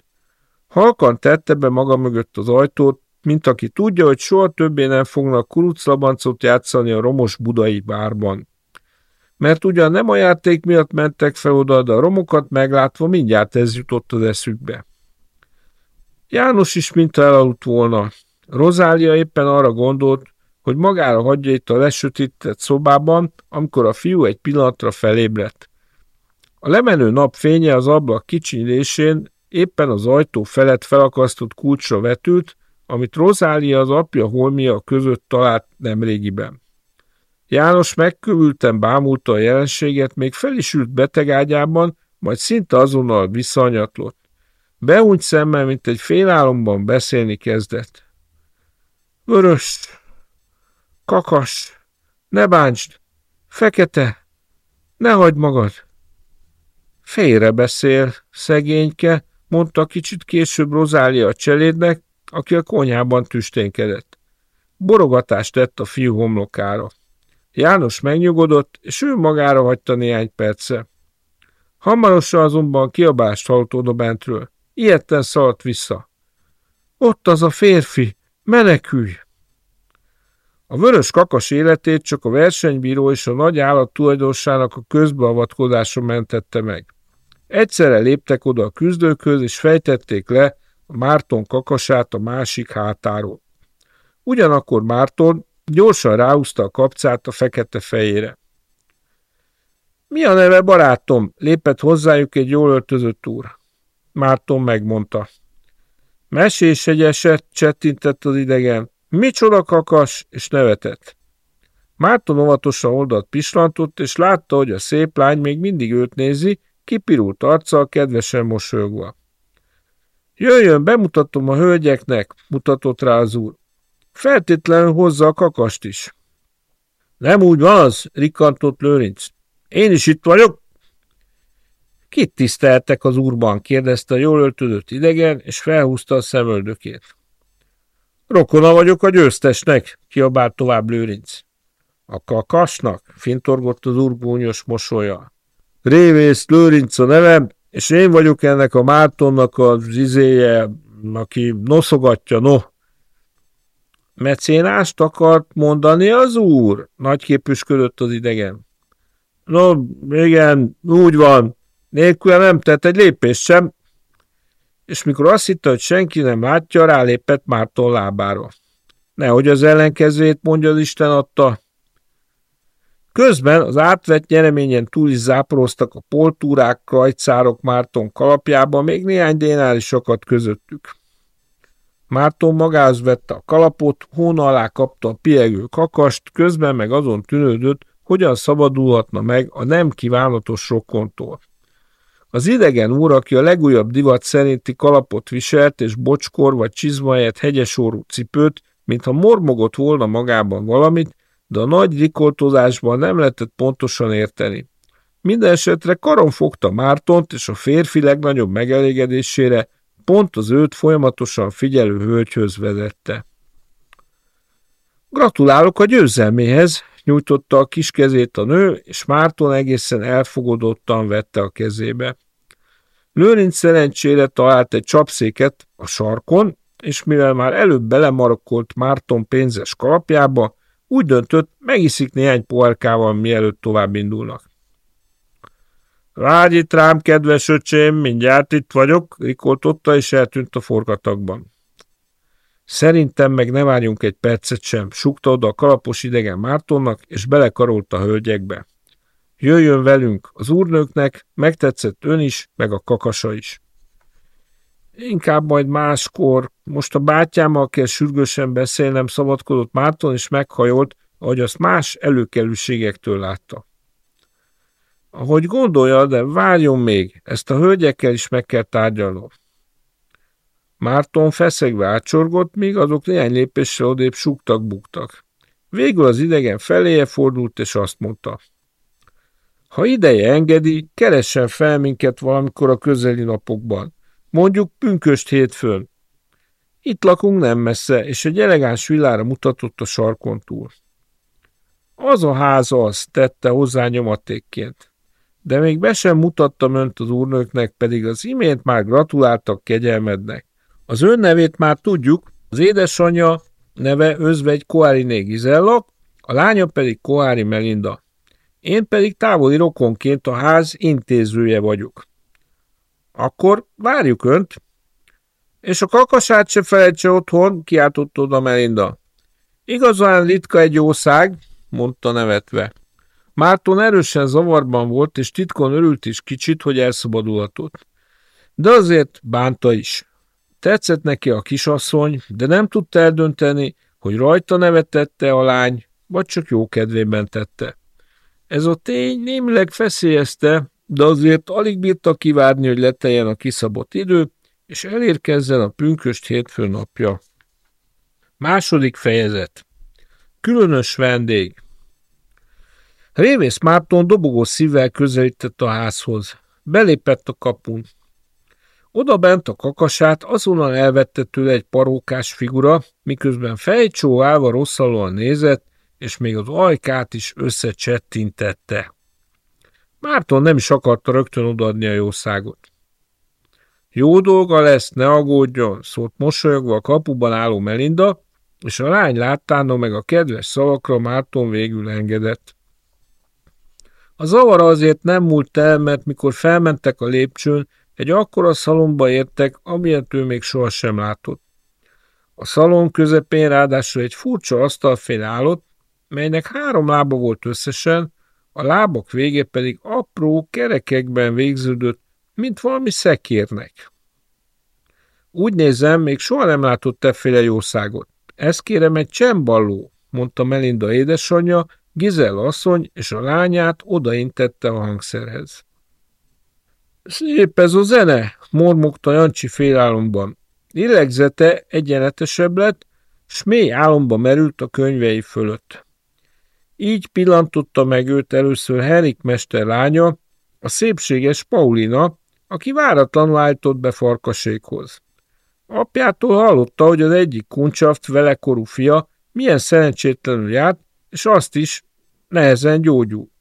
A: Halkan tette be maga mögött az ajtót, mint aki tudja, hogy soha többé nem fognak kuruclabancot játszani a romos budai bárban. Mert ugyan nem a játék miatt mentek fel oda, de a romokat meglátva mindjárt ez jutott az eszükbe. János is mintha elaludt volna. Rozália éppen arra gondolt, hogy magára hagyja itt a lesötített szobában, amikor a fiú egy pillanatra felébredt. A lemenő nap fénye az ablak kicsinyilésén éppen az ajtó felett felakasztott kulcsra vetült, amit Rozália az apja holmia között talált nemrégiben. János megkövülten bámulta a jelenséget, még fel is ült betegágyában, majd szinte azonnal visszanyatlott. Beúgy szemmel, mint egy félálomban beszélni kezdett. Vörös, kakas, ne bántsd, fekete, ne hagyd magad. Félre beszél, szegényke, mondta kicsit később Rozália a cselédnek, aki a konyhában tüsténkedett. Borogatást tett a fiú homlokára. János megnyugodott, és ő magára hagyta néhány perce. Hamarosan azonban kiabást hallt oda bentről. Ilyetten szaladt vissza. Ott az a férfi! Menekülj! A vörös kakas életét csak a versenybíró és a nagy állat tulajdonosának a közbeavatkozása mentette meg. Egyszerre léptek oda a küzdőkhöz, és fejtették le Márton kakasát a másik hátáról. Ugyanakkor Márton gyorsan ráúzta a kapcát a fekete fejére. Mi a neve, barátom? Lépett hozzájuk egy jól öltözött úr. Márton megmondta. Mesés egy eset, csettintett az idegen. Micsoda kakas, és nevetett. Márton óvatosan oldalt pislantott, és látta, hogy a szép lány még mindig őt nézi, kipirult arccal, kedvesen mosolyogva. Jöjjön, bemutatom a hölgyeknek, mutatott rá az úr. Feltétlenül hozza a kakast is. Nem úgy van az, rikantott Lőrinc. Én is itt vagyok. Kit tiszteltek az úrban? kérdezte a jól öltözött idegen, és felhúzta a szemöldökét. Rokona vagyok a győztesnek, kiabált tovább Lőrinc. A kakasnak? fintorgott az úr gúnyos mosolya. Révész Lőrinc a nevem, és én vagyok ennek a Mártonnak az izéje, aki noszogatja, no. Mecénást akart mondani az úr? Nagyképüsködött az idegen. No, igen, úgy van. Nélkül nem tett egy lépést sem. És mikor azt hitte, hogy senki nem látja, rálépett Márton lábára. Nehogy az ellenkezőjét mondja az Isten adta. Közben az átvett nyereményen túl is záporoztak a poltúrák, krajcárok Márton kalapjába, még néhány dénárisokat közöttük. Márton magához vette a kalapot, hóna alá kapta a piegő kakast, közben meg azon tűnődött, hogyan szabadulhatna meg a nem kívánatos rokkontól. Az idegen úr, aki a legújabb divat szerinti kalapot viselt, és bocskor vagy csizmaját hegyesorú cipőt, mintha mormogott volna magában valamit, de a nagy rikoltozásban nem lehetett pontosan érteni. Minden esetre karon fogta Mártont, és a férfi legnagyobb megelégedésére pont az őt folyamatosan figyelő hölgyhöz vezette. Gratulálok a győzelméhez, nyújtotta a kis kezét a nő, és Márton egészen elfogadottan vette a kezébe. Lőrinc szerencsére talált egy csapszéket a sarkon, és mivel már előbb belemarkolt Márton pénzes kalapjába, úgy döntött, megiszik néhány poárkával, mielőtt tovább indulnak. Várj itt rám, kedves öcsém, mindjárt itt vagyok, rikoltotta, és eltűnt a forgatagban. Szerintem meg ne várjunk egy percet sem, sukta oda a kalapos idegen Mártonnak, és belekarolt a hölgyekbe. Jöjjön velünk, az úrnőknek megtetszett ön is, meg a kakasa is. Inkább majd máskor. Most a bátyámmal kell sürgősen beszélnem, szabadkodott Márton, és meghajolt, ahogy azt más előkelőségektől látta. Ahogy gondolja, de várjon még, ezt a hölgyekkel is meg kell tárgyalnom. Márton feszegve átsorgott, míg azok néhány lépéssel odébb suktak-buktak. Végül az idegen feléje fordult, és azt mondta. Ha ideje engedi, keressen fel minket valamikor a közeli napokban. Mondjuk pünköst hétfőn. Itt lakunk nem messze, és egy elegáns villára mutatott a sarkon túl. Az a ház az, tette hozzá nyomatékként. De még be sem mutattam önt az úrnőknek, pedig az imént már gratuláltak kegyelmednek. Az ön nevét már tudjuk, az édesanyja neve özvegy Koáriné Gizella, a lánya pedig Koári Melinda. Én pedig távoli rokonként a ház intézője vagyok. Akkor várjuk önt. És a kakasát se felejtse otthon, kiáltott oda Melinda. Igazán ritka egy jószág, mondta nevetve. Márton erősen zavarban volt, és titkon örült is kicsit, hogy elszabadulhatott. De azért bánta is. Tetszett neki a kisasszony, de nem tudta eldönteni, hogy rajta nevetette a lány, vagy csak jó kedvében tette. Ez a tény némileg feszélyezte, de azért alig bírta kivárni, hogy leteljen a kiszabott idő, és elérkezzen a pünköst hétfő napja. Második fejezet Különös vendég Révész Márton dobogó szívvel közelített a házhoz. Belépett a kapun. Oda bent a kakasát azonnal elvette tőle egy parókás figura, miközben fejcsó állva rosszalóan nézett, és még az ajkát is összecsettintette. Márton nem is akarta rögtön odaadni a jószágot. Jó dolga lesz, ne aggódjon, szólt mosolyogva a kapuban álló Melinda, és a lány láttána meg a kedves szavakra Márton végül engedett. A zavar azért nem múlt el, mert mikor felmentek a lépcsőn, egy akkora szalomba értek, amilyet ő még sohasem látott. A szalon közepén ráadásul egy furcsa asztalfél állott, melynek három lába volt összesen, a lábak vége pedig apró kerekekben végződött, mint valami szekérnek. Úgy nézem, még soha nem látott efféle jószágot. Ez kérem egy csemballó, mondta Melinda édesanyja, Gizel asszony és a lányát odaintette a hangszerhez. Szép ez a zene, mormogta Jancsi félálomban. Illegzete egyenletesebb lett, s mély álomba merült a könyvei fölött. Így pillantotta meg őt először Herik mester lánya, A szépséges Paulina, aki váratlanul állított be farkasékhoz. Apjától hallotta, hogy az egyik kuncsaft velekorú fia milyen szerencsétlenül járt, és azt is nehezen gyógyul.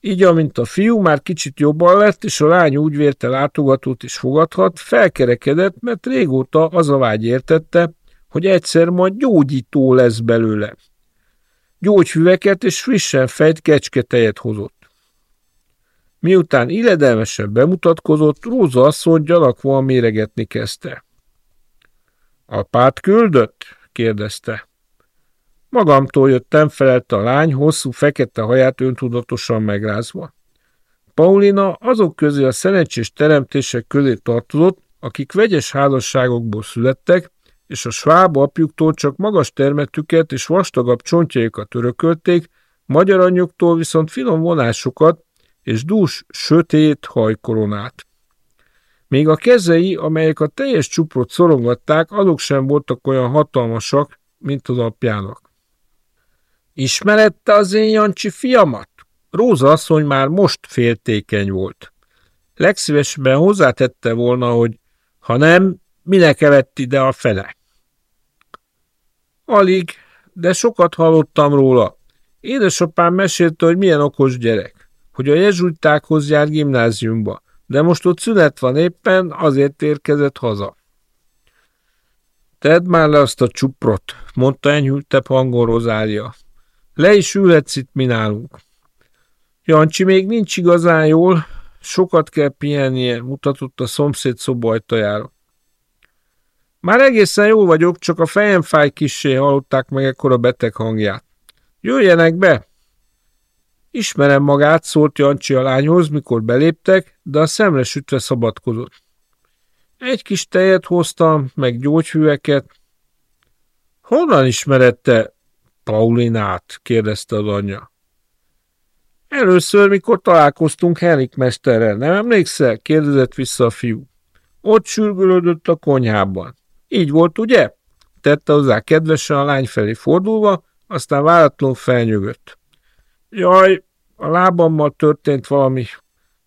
A: Így, amint a fiú már kicsit jobban lett, és a lány úgy vérte látogatót is fogadhat, felkerekedett, mert régóta az a vágy értette, hogy egyszer majd gyógyító lesz belőle. Gyógyfüveket és frissen fejt kecsketejet hozott. Miután illedelmesen bemutatkozott, Róza asszony gyanakvóan méregetni kezdte. Apát küldött? kérdezte. Magamtól jöttem, felelte a lány, hosszú fekete haját öntudatosan megrázva. Paulina azok közé a szerencsés teremtések közé tartozott, akik vegyes házasságokból születtek, és a sváb apjuktól csak magas termetüket és vastagabb csontjaikat örökölték, magyar anyjuktól viszont finom vonásokat és dús, sötét hajkoronát. Még a kezei, amelyek a teljes csuprot szorongatták, azok sem voltak olyan hatalmasak, mint az apjának. Ismerette az én Jancsi fiamat? Róza asszony már most féltékeny volt. Legszívesebben hozzátette volna, hogy ha nem, minek evett ide a fele? Alig, de sokat hallottam róla. Édesapám mesélte, hogy milyen okos gyerek, hogy a jezsuitákhoz jár gimnáziumba, de most ott szünet van éppen, azért érkezett haza. Tedd már le azt a csuprot, mondta enyhültebb hangon Rozália. Le is ülhetsz itt mi nálunk. Jancsi még nincs igazán jól, sokat kell pihennie, mutatott a szomszéd szoba. Már egészen jó vagyok, csak a fejem fáj kissé, hallották meg ekkor a beteg hangját. Jöjjenek be! Ismerem magát, szólt Jancsi a lányhoz, mikor beléptek, de a szemre sütve szabadkozott. Egy kis tejet hoztam, meg gyógyhűeket. Honnan ismerette Paulinát? kérdezte az anyja. Először, mikor találkoztunk Henrik mesterrel, nem emlékszel? kérdezett vissza a fiú. Ott sürgülődött a konyhában. Így volt, ugye? Tette hozzá kedvesen a lány felé fordulva, aztán váratlanul felnyögött. Jaj, a lábammal történt valami.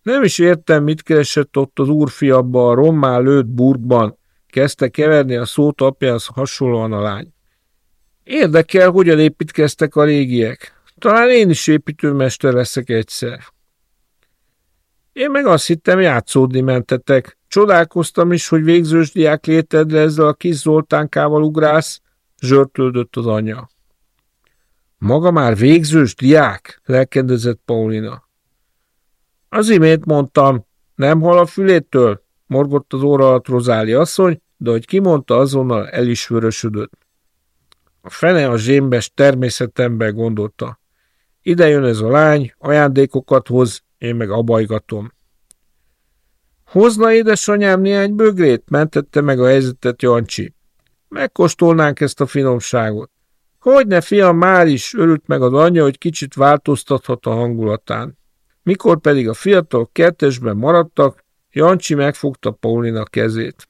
A: Nem is értem, mit keresett ott az úrfiabba a rommá lőtt burgban. Kezdte keverni a szót apjához hasonlóan a lány. Érdekel, hogyan építkeztek a régiek. Talán én is építőmester leszek egyszer. Én meg azt hittem, játszódni mentetek. Csodálkoztam is, hogy végzős diák létedre ezzel a kis Zoltánkával ugrász, zsörtlődött az anya. Maga már végzős diák? lelkedezett Paulina. Az imént mondtam, nem hal a fülétől? morgott az óra alatt Rozáli asszony, de hogy kimondta, azonnal el is vörösödött. A fene a zsémbes természetembe gondolta. Ide jön ez a lány, ajándékokat hoz, én meg abajgatom. Hozna édesanyám néhány bögrét, mentette meg a helyzetet Jancsi. Megkóstolnánk ezt a finomságot. Hogyne, fiam, már is örült meg az anyja, hogy kicsit változtathat a hangulatán. Mikor pedig a fiatal kettesben maradtak, Jancsi megfogta Paulina kezét.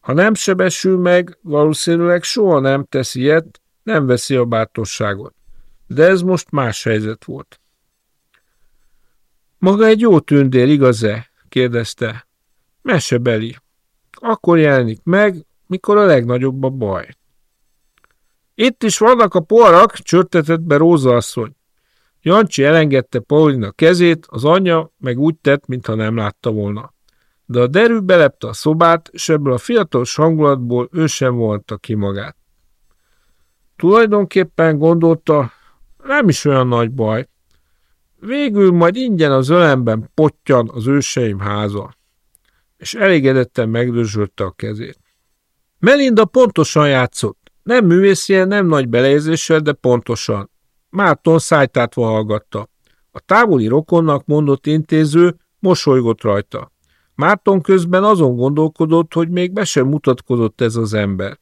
A: Ha nem sebesül meg, valószínűleg soha nem teszi ilyet, nem veszi a bátorságot. De ez most más helyzet volt. Maga egy jó tündér, igaz-e? Kérdezte. Mesebeli. Akkor jelenik meg, mikor a legnagyobb a baj. Itt is vannak a poharak, csörtetett be Róza asszony. Jancsi elengedte Paulina kezét, az anyja meg úgy tett, mintha nem látta volna. De a derű belepte a szobát, és ebből a fiatalos hangulatból ő sem volta ki magát. Tulajdonképpen gondolta, nem is olyan nagy baj. Végül majd ingyen az ölemben pottyan az őseim háza. És elégedetten megdözsölte a kezét. Melinda pontosan játszott. Nem művészien, nem nagy beleérzéssel, de pontosan. Márton szájtátva hallgatta. A távoli rokonnak mondott intéző mosolygott rajta. Márton közben azon gondolkodott, hogy még be sem mutatkozott ez az ember.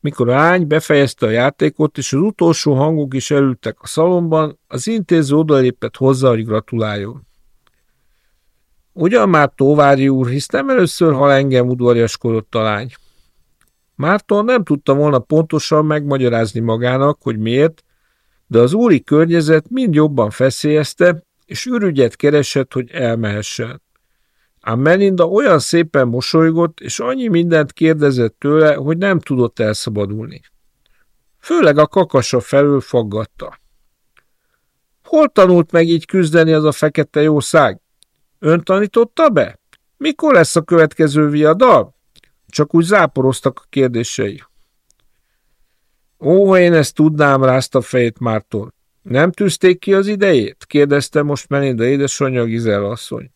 A: Mikor a lány befejezte a játékot, és az utolsó hangok is elültek a szalomban, az intéző odalépett hozzá, hogy gratuláljon. Ugyan már Tóvári úr, hisz nem először hal engem udvariaskodott a lány. Márton nem tudta volna pontosan megmagyarázni magának, hogy miért, de az úri környezet mind jobban feszélyezte, és ürügyet keresett, hogy elmehessen. Ám Melinda olyan szépen mosolygott, és annyi mindent kérdezett tőle, hogy nem tudott elszabadulni. Főleg a kakasa felül faggatta. Hol tanult meg így küzdeni az a fekete jószág? Ön tanította be? Mikor lesz a következő viadal? Csak úgy záporoztak a kérdései. Ó, én ezt tudnám, rázta fejét Márton. Nem tűzték ki az idejét? kérdezte most Melinda édesanyja Gizel asszony.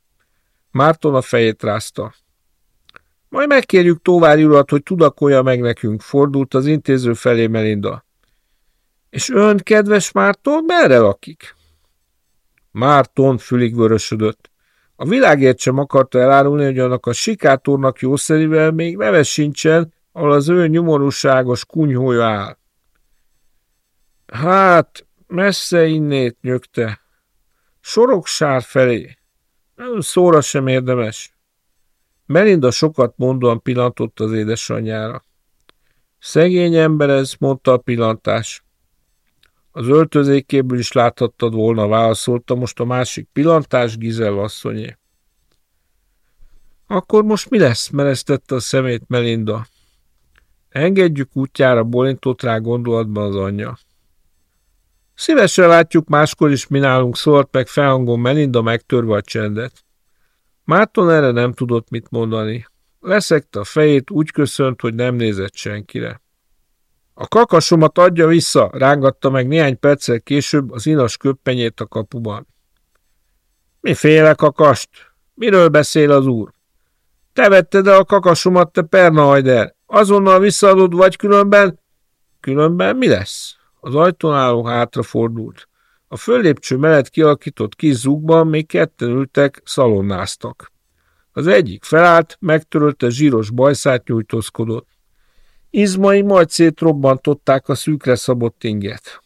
A: Márton a fejét rázta. Majd megkérjük Tóvári urat, hogy tudakolja meg nekünk, fordult az intéző felé Melinda. És ön, kedves Márton, merre lakik? Márton fülig vörösödött. A világért sem akarta elárulni, hogy annak a sikátornak jószerivel még neve sincsen, ahol az ő nyomorúságos kunyhója áll. Hát, messze innét nyögte. Soroksár felé. Szóra sem érdemes. Melinda sokat mondóan pillantott az édesanyjára. Szegény ember ez, mondta a pillantás. Az öltözékéből is láthattad volna, válaszolta most a másik pillantás Gizel asszonyé. Akkor most mi lesz? mereztette a szemét Melinda. Engedjük útjára, bolintott rá gondolatban az anyja. Szívesen látjuk máskor is mi nálunk, szólt meg felhangon Melinda megtörve a csendet. Márton erre nem tudott mit mondani. Leszekte a fejét, úgy köszönt, hogy nem nézett senkire. A kakasomat adja vissza, rángatta meg néhány perccel később az inas köppenyét a kapuban. Miféle kakast? Miről beszél az úr? Te vetted el a kakasomat, te pernahajder. Azonnal visszaadod, vagy különben... Különben mi lesz? Az ajtón álló hátrafordult. A föllépcső mellett kialakított kis zugban még ketten ültek, szalonnáztak. Az egyik felállt, megtörölte zsíros bajszát nyújtózkodott. Izmai majd szétrobbantották a szűkre szabott inget.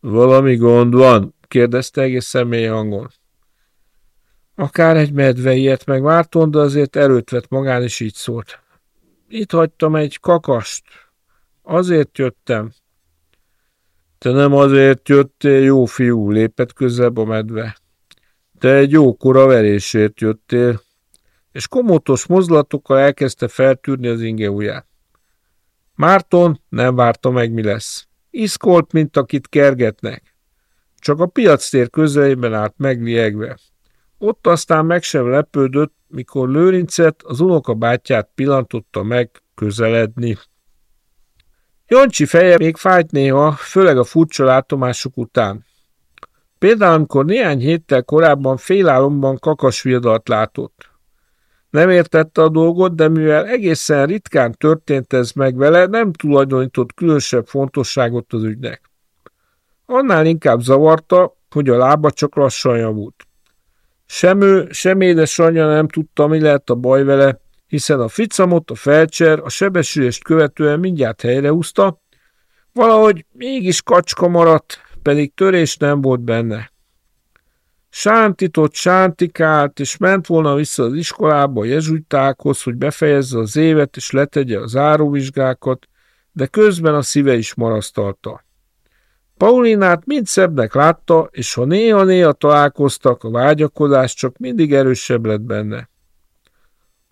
A: Valami gond van? kérdezte egész személy hangon. Akár egy medve ilyet megvárton, de azért erőt vett magán, és így szólt. Itt hagytam egy kakast. Azért jöttem. Te nem azért jöttél, jó fiú, lépett közelebb a medve. Te egy jókora verésért jöttél, és komótos mozlatokkal elkezdte feltűrni az inge ujját. Márton nem várta meg, mi lesz. Iszkolt, mint akit kergetnek. Csak a piactér közelében állt megliegve. Ott aztán meg sem lepődött, mikor Lőrincet, az unokabátyját pillantotta meg közeledni. Jancsi feje még fájt néha, főleg a furcsa látomások után. Például, amikor néhány héttel korábban félálomban kakasviadalt látott. Nem értette a dolgot, de mivel egészen ritkán történt ez meg vele, nem tulajdonított különösebb fontosságot az ügynek. Annál inkább zavarta, hogy a lába csak lassan javult. Sem ő, sem édesanyja nem tudta, mi lehet a baj vele, hiszen a ficamot, a felcser a sebesülést követően mindjárt helyrehúzta, valahogy mégis kacska maradt, pedig törés nem volt benne. Sántított, sántikált, és ment volna vissza az iskolába a jezsuitákhoz, hogy befejezze az évet és letegye az záróvizsgákat, de közben a szíve is marasztalta. Paulinát mind szebbnek látta, és ha néha-néha találkoztak, a vágyakozás csak mindig erősebb lett benne.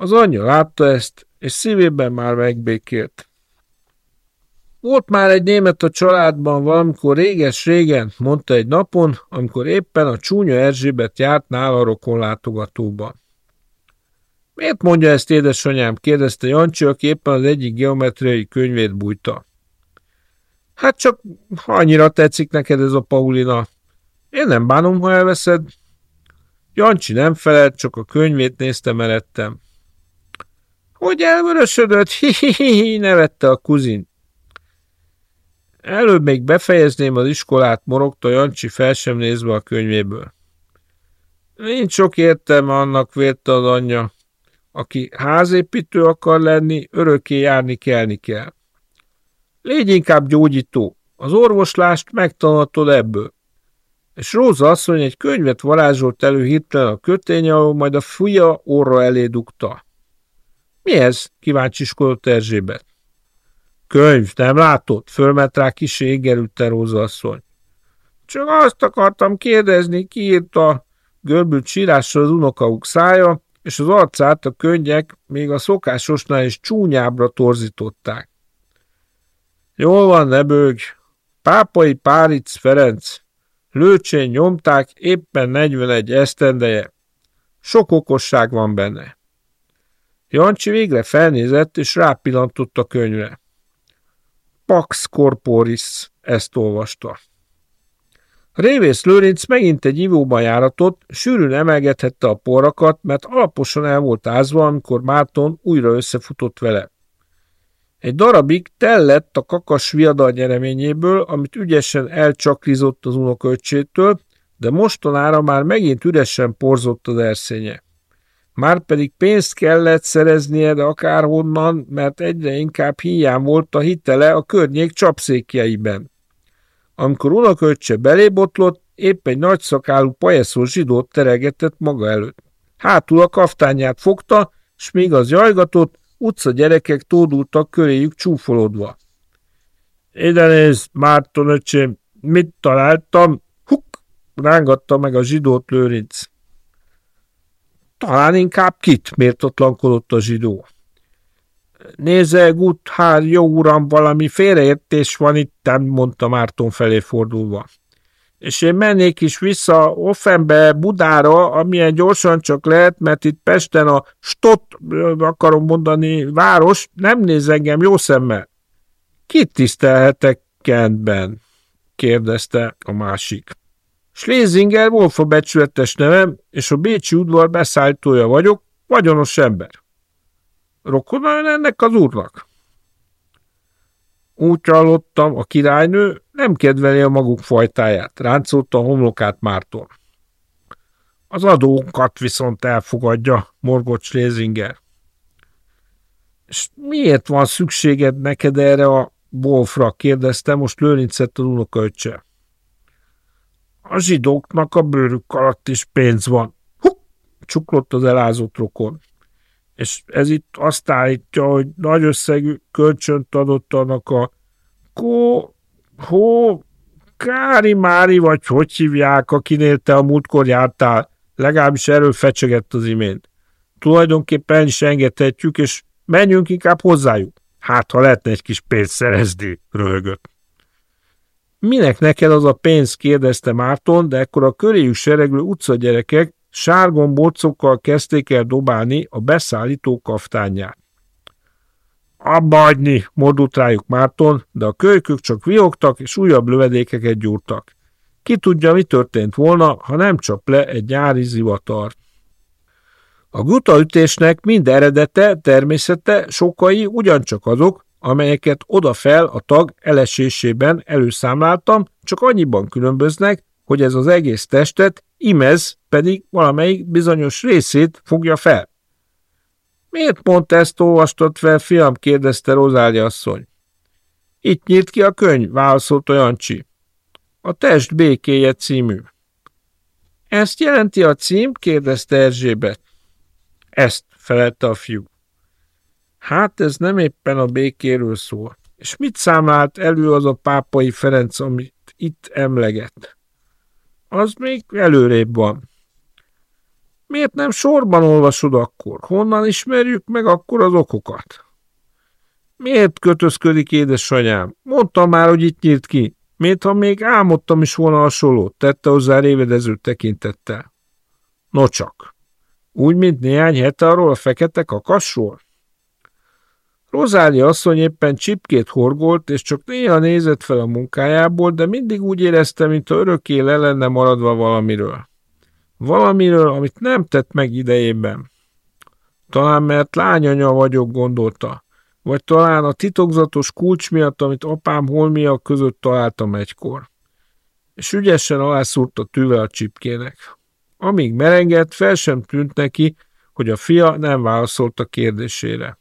A: Az anyja látta ezt, és szívében már megbékélt. Volt már egy német a családban valamikor réges-régen, mondta egy napon, amikor éppen a csúnya Erzsébet járt nála a rokonlátogatóban. Miért mondja ezt, édesanyám? kérdezte Jancsi, aki éppen az egyik geometriai könyvét bújta. Hát csak annyira tetszik neked ez a Paulina. Én nem bánom, ha elveszed. Jancsi nem felelt, csak a könyvét nézte merettem. Hogy elvörösödött? Hi-hi-hi, nevette a kuzin. Előbb még befejezném az iskolát, morogta Jancsi fel sem nézve a könyvéből. Nincs sok értelme annak, vérte az anyja. Aki házépítő akar lenni, örökké járni kelni kell. Légy inkább gyógyító. Az orvoslást megtanultod ebből. És Róza asszony egy könyvet varázsolt elő hirtelen a kötény alól, majd a fia orra elé dugta. Mi ez? kíváncsiskodott Csak azt akartam kérdezni, ki írta görbült sírással az unokauk szája, és az arcát a könnyek még a szokásosnál is csúnyábbra torzították. Jól van, ne bőg. Pápai Páric Ferenc. Lőcsén nyomták, éppen 41 esztendeje. Sok okosság van benne. Jancsi végre felnézett, és rápillantott a könyvre. Pax Corporis, ezt olvasta. Révész Lőrinc megint egy ivóban járatott, sűrűn emelgethette a porrakat, mert alaposan el volt ázva, amikor Márton újra összefutott vele. Egy darabig tellett a kakas viadal nyereményéből, amit ügyesen elcsaklizott az unoköccsétől, de mostanára már megint üresen porzott az erszénye. Már pedig pénzt kellett szereznie, de akárhonnan, mert egyre inkább hiány volt a hitele a környék csapszékjeiben. Amikor unoköccse belébotlott, épp egy nagyszakálú pajeszos zsidót teregetett maga előtt. Hátul a kaftányát fogta, s míg az jajgatott, utca gyerekek tódultak köréjük csúfolódva. Ide nézd, Márton öcsém, mit találtam? Huk! rángatta meg a zsidót Lőrinc. Talán inkább kit, mértatlankodott a zsidó. Nézze, Guthár, jó uram, valami félreértés van itt, mondta Márton felé fordulva. És én mennék is vissza Offenbe, Budára, amilyen gyorsan csak lehet, mert itt Pesten a Stott, akarom mondani, város nem néz engem jó szemmel. Kit tisztelhetek Kentben? kérdezte a másik. Schlezinger Wolf a becsületes nevem, és a Bécsi udvar beszállítója vagyok, vagyonos ember. Rokona ön ennek az úrnak? Úgy hallottam, a királynő nem kedveli a maguk fajtáját, ráncolta a homlokát Márton. Az adókat viszont elfogadja, morgott Schlezinger. És miért van szükséged neked erre a Wolfra? kérdezte most Lőrincet az unokaöccse. A zsidóknak a bőrük alatt is pénz van. Huk! csuklott az elázott rokon. És ez itt azt állítja, hogy nagy összegű kölcsönt adott annak a Kó... Hó... Kári Mári, vagy hogy hívják, akinél te a múltkor jártál. Legalábbis erről fecsegett az imént. Tulajdonképpen is engedhetjük, és menjünk inkább hozzájuk. Hát, ha lehetne egy kis pénzt szerezni, röhögött. Minek neked az a pénz, kérdezte Márton, de ekkor a köréjük sereglő utcagyerekek sárgon borcokkal kezdték el dobálni a beszállító kaftányát. Abba hagyni, mordult rájuk Márton, de a kölykök csak viogtak és újabb lövedékeket gyúrtak. Ki tudja, mi történt volna, ha nem csap le egy nyári zivatar. A gutaütésnek mind eredete, természete, sokai ugyancsak azok, amelyeket odafel a tag elesésében előszámláltam, csak annyiban különböznek, hogy ez az egész testet, imez pedig valamelyik bizonyos részét fogja fel. Miért pont ezt olvastott fel, fiam? kérdezte Rozália asszony. Itt nyílt ki a könyv, válaszolt Jancsi. A test békéje című. Ezt jelenti a cím? kérdezte Erzsébet. Ezt, felelte a fiú. Hát ez nem éppen a békéről szól. És mit számlált elő az a pápai Ferenc, amit itt emleget? Az még előrébb van. Miért nem sorban olvasod akkor? Honnan ismerjük meg akkor az okokat? Miért kötözködik édesanyám? Mondtam már, hogy itt nyílt ki. Miért, ha még álmodtam is volna hasonlót, tette hozzá révedező tekintettel. Nocsak. Úgy, mint néhány hete arról a fekete kakasról? Rozália asszony éppen csipkét horgolt, és csak néha nézett fel a munkájából, de mindig úgy érezte, mintha örökké le lenne maradva valamiről. Valamiről, amit nem tett meg idejében. Talán mert lányanya vagyok, gondolta. Vagy talán a titokzatos kulcs miatt, amit apám holmia között találtam egykor. És ügyesen alászúrta tűvel a csipkének. Amíg merengett, fel sem tűnt neki, hogy a fia nem válaszolt a kérdésére.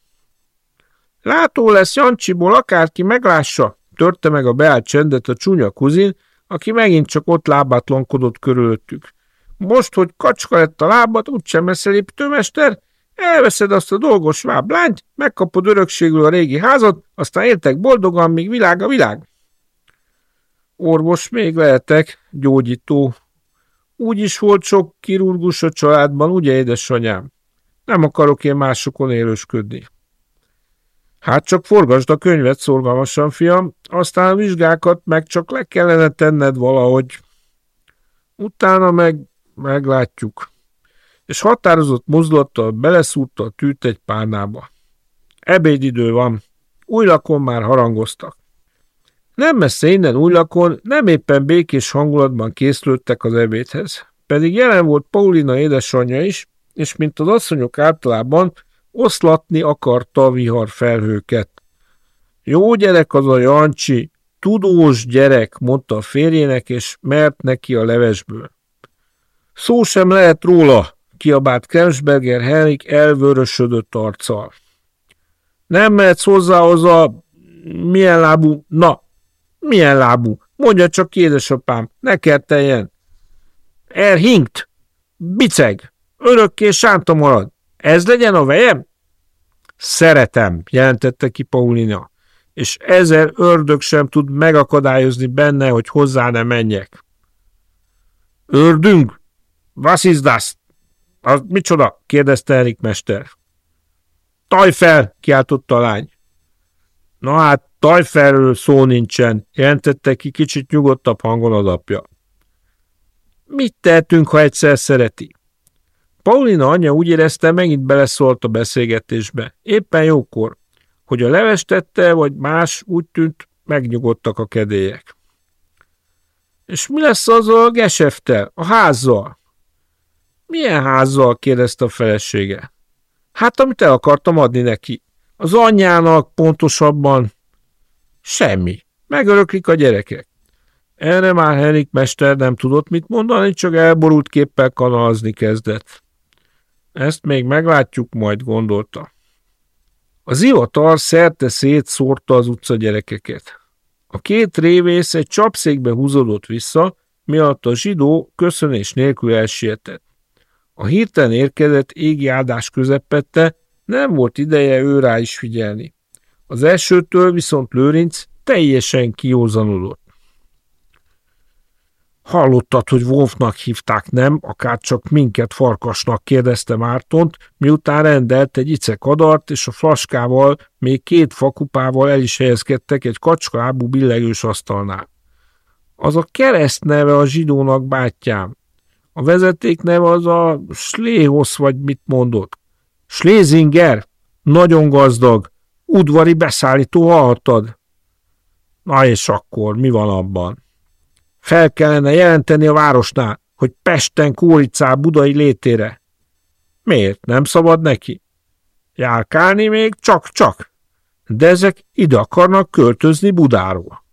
A: Látó lesz Jancsiból, akárki meglássa, törte meg a beállt csendet a csúnya kuzin, aki megint csak ott lábátlankodott körülöttük. Most, hogy kacska lett a lábad, úgysem messze léptőmester, elveszed azt a dolgos lányt, megkapod örökségül a régi házat, aztán éltek boldogan, míg világ a világ. orvos még lehetek, gyógyító. Úgy is volt sok kirurgus a családban, ugye édesanyám? Nem akarok én másokon élősködni. Hát csak forgasd a könyvet szorgalmasan, fiam, aztán a vizsgákat meg csak le kellene tenned valahogy. Utána meg meglátjuk. És határozott mozdulattal beleszúrta a tűt egy párnába. Ebédidő van. Új lakon már harangoztak. Nem messze innen új lakon, nem éppen békés hangulatban készültek az ebédhez. Pedig jelen volt Paulina édesanyja is, és mint az asszonyok általában, oszlatni akarta a vihar felhőket. Jó gyerek az a Jancsi, tudós gyerek, mondta a férjének, és mert neki a levesből. Szó sem lehet róla, kiabált Kremsberger Henrik elvörösödött arccal. Nem mehetsz hozzá a milyen lábú, na, milyen lábú, mondja csak édesapám, ne kerteljen. Erhinkt, biceg, örökké sánta marad. Ez legyen a vejem? Szeretem, jelentette ki Paulina, és ezer ördög sem tud megakadályozni benne, hogy hozzá ne menjek. Ördünk? Was ist das? Az micsoda? kérdezte Erik mester. Taj fel, kiáltotta a lány. Na hát, tajfelről szó nincsen, jelentette ki kicsit nyugodtabb hangon az apja. Mit tehetünk, ha egyszer szereti? Paulina anyja úgy érezte, megint beleszólt a beszélgetésbe. Éppen jókor, hogy a leves tette, vagy más, úgy tűnt, megnyugodtak a kedélyek. És mi lesz az a geseftel, a házzal? Milyen házzal? kérdezte a felesége. Hát, amit el akartam adni neki. Az anyjának pontosabban semmi. Megöröklik a gyerekek. Erre már Henrik mester nem tudott mit mondani, csak elborult képpel kanalazni kezdett. Ezt még meglátjuk, majd gondolta. Az ivatar szerte szétszórta az utca gyerekeket. A két révész egy csapszékbe húzódott vissza, miatt a zsidó köszönés nélkül elsietett. A hirtelen érkezett égi áldás közepette nem volt ideje őrá is figyelni. Az elsőtől viszont Lőrinc teljesen kiózanodott. Hallottad, hogy Wolfnak hívták, nem? Akár csak minket farkasnak, kérdezte Mártont, miután rendelt egy icekadart, és a flaskával, még két fakupával el is helyezkedtek egy kacskaábú billegős asztalnál. Az a keresztneve a zsidónak bátyám. A vezeték neve az a Sléhosz, vagy mit mondott. Schlézinger, nagyon gazdag, udvari beszállító, hallhattad? Na és akkor mi van abban? Fel kellene jelenteni a városnál, hogy Pesten kóricál budai létére. Miért nem szabad neki? Járkálni még csak-csak, de ezek ide akarnak költözni Budáról.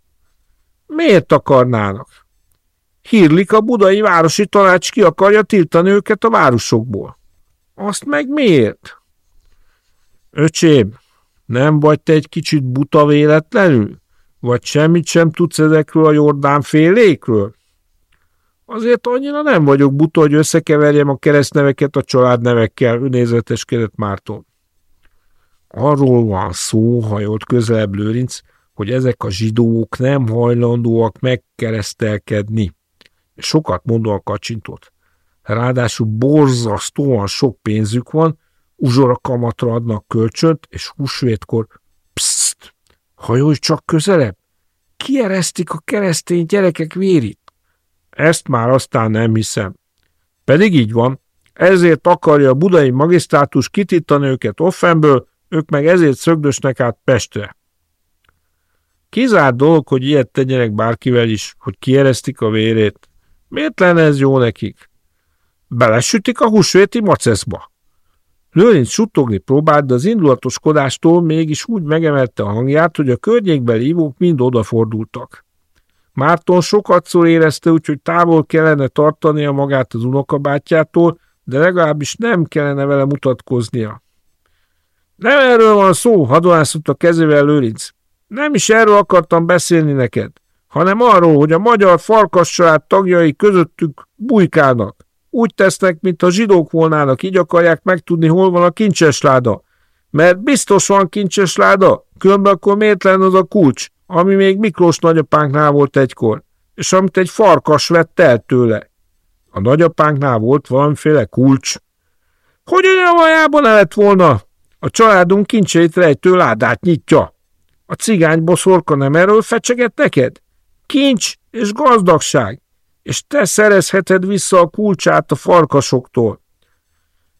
A: Miért akarnának? Hírlik a budai városi tanács ki akarja tiltani őket a városokból. Azt meg miért? Öcsém, nem vagy te egy kicsit buta véletlenül? Vagy semmit sem tudsz ezekről a Jordán félékről? Azért annyira nem vagyok buta, hogy összekeverjem a keresztneveket a családnevekkel, nézeteskedett Márton. Arról van szó, hajolt közelebb Lőrinc, hogy ezek a zsidók nem hajlandóak megkeresztelkedni. Sokat mondóan kacsintott. Ráadásul borzasztóan sok pénzük van, uzsora kamatra adnak kölcsönt, és húsvétkor hajolj csak közelebb, kieresztik a keresztény gyerekek vérit. Ezt már aztán nem hiszem. Pedig így van, ezért akarja a budai magisztrátus kitítani őket Offenből, ők meg ezért szögdösnek át Pestre. Kizárt dolog, hogy ilyet tegyenek bárkivel is, hogy kieresztik a vérét. Miért lenne ez jó nekik? Belesütik a húsvéti maceszba. Lőrinc suttogni próbált, de az indulatoskodástól mégis úgy megemelte a hangját, hogy a környékbeli ívók mind odafordultak. Márton sokatszor érezte, úgyhogy távol kellene tartania magát az unokabátyjától, de legalábbis nem kellene vele mutatkoznia. Nem erről van szó, hadonászott a kezével Lőrinc. Nem is erről akartam beszélni neked, hanem arról, hogy a magyar farkas család tagjai közöttük bujkálnak. Úgy tesznek, mint a zsidók volnának, így akarják megtudni, hol van a kincses láda. Mert biztos van kincses láda, különben akkor miért lenne az a kulcs, ami még Miklós nagyapánknál volt egykor. és amit egy farkas vett el tőle. A nagyapánknál volt valamiféle kulcs. Hogy olyan vajában ne lett volna? A családunk kincsét rejtő ládát nyitja. A cigány boszorka nem erről fecseget neked? Kincs és gazdagság, és te szerezheted vissza a kulcsát a farkasoktól.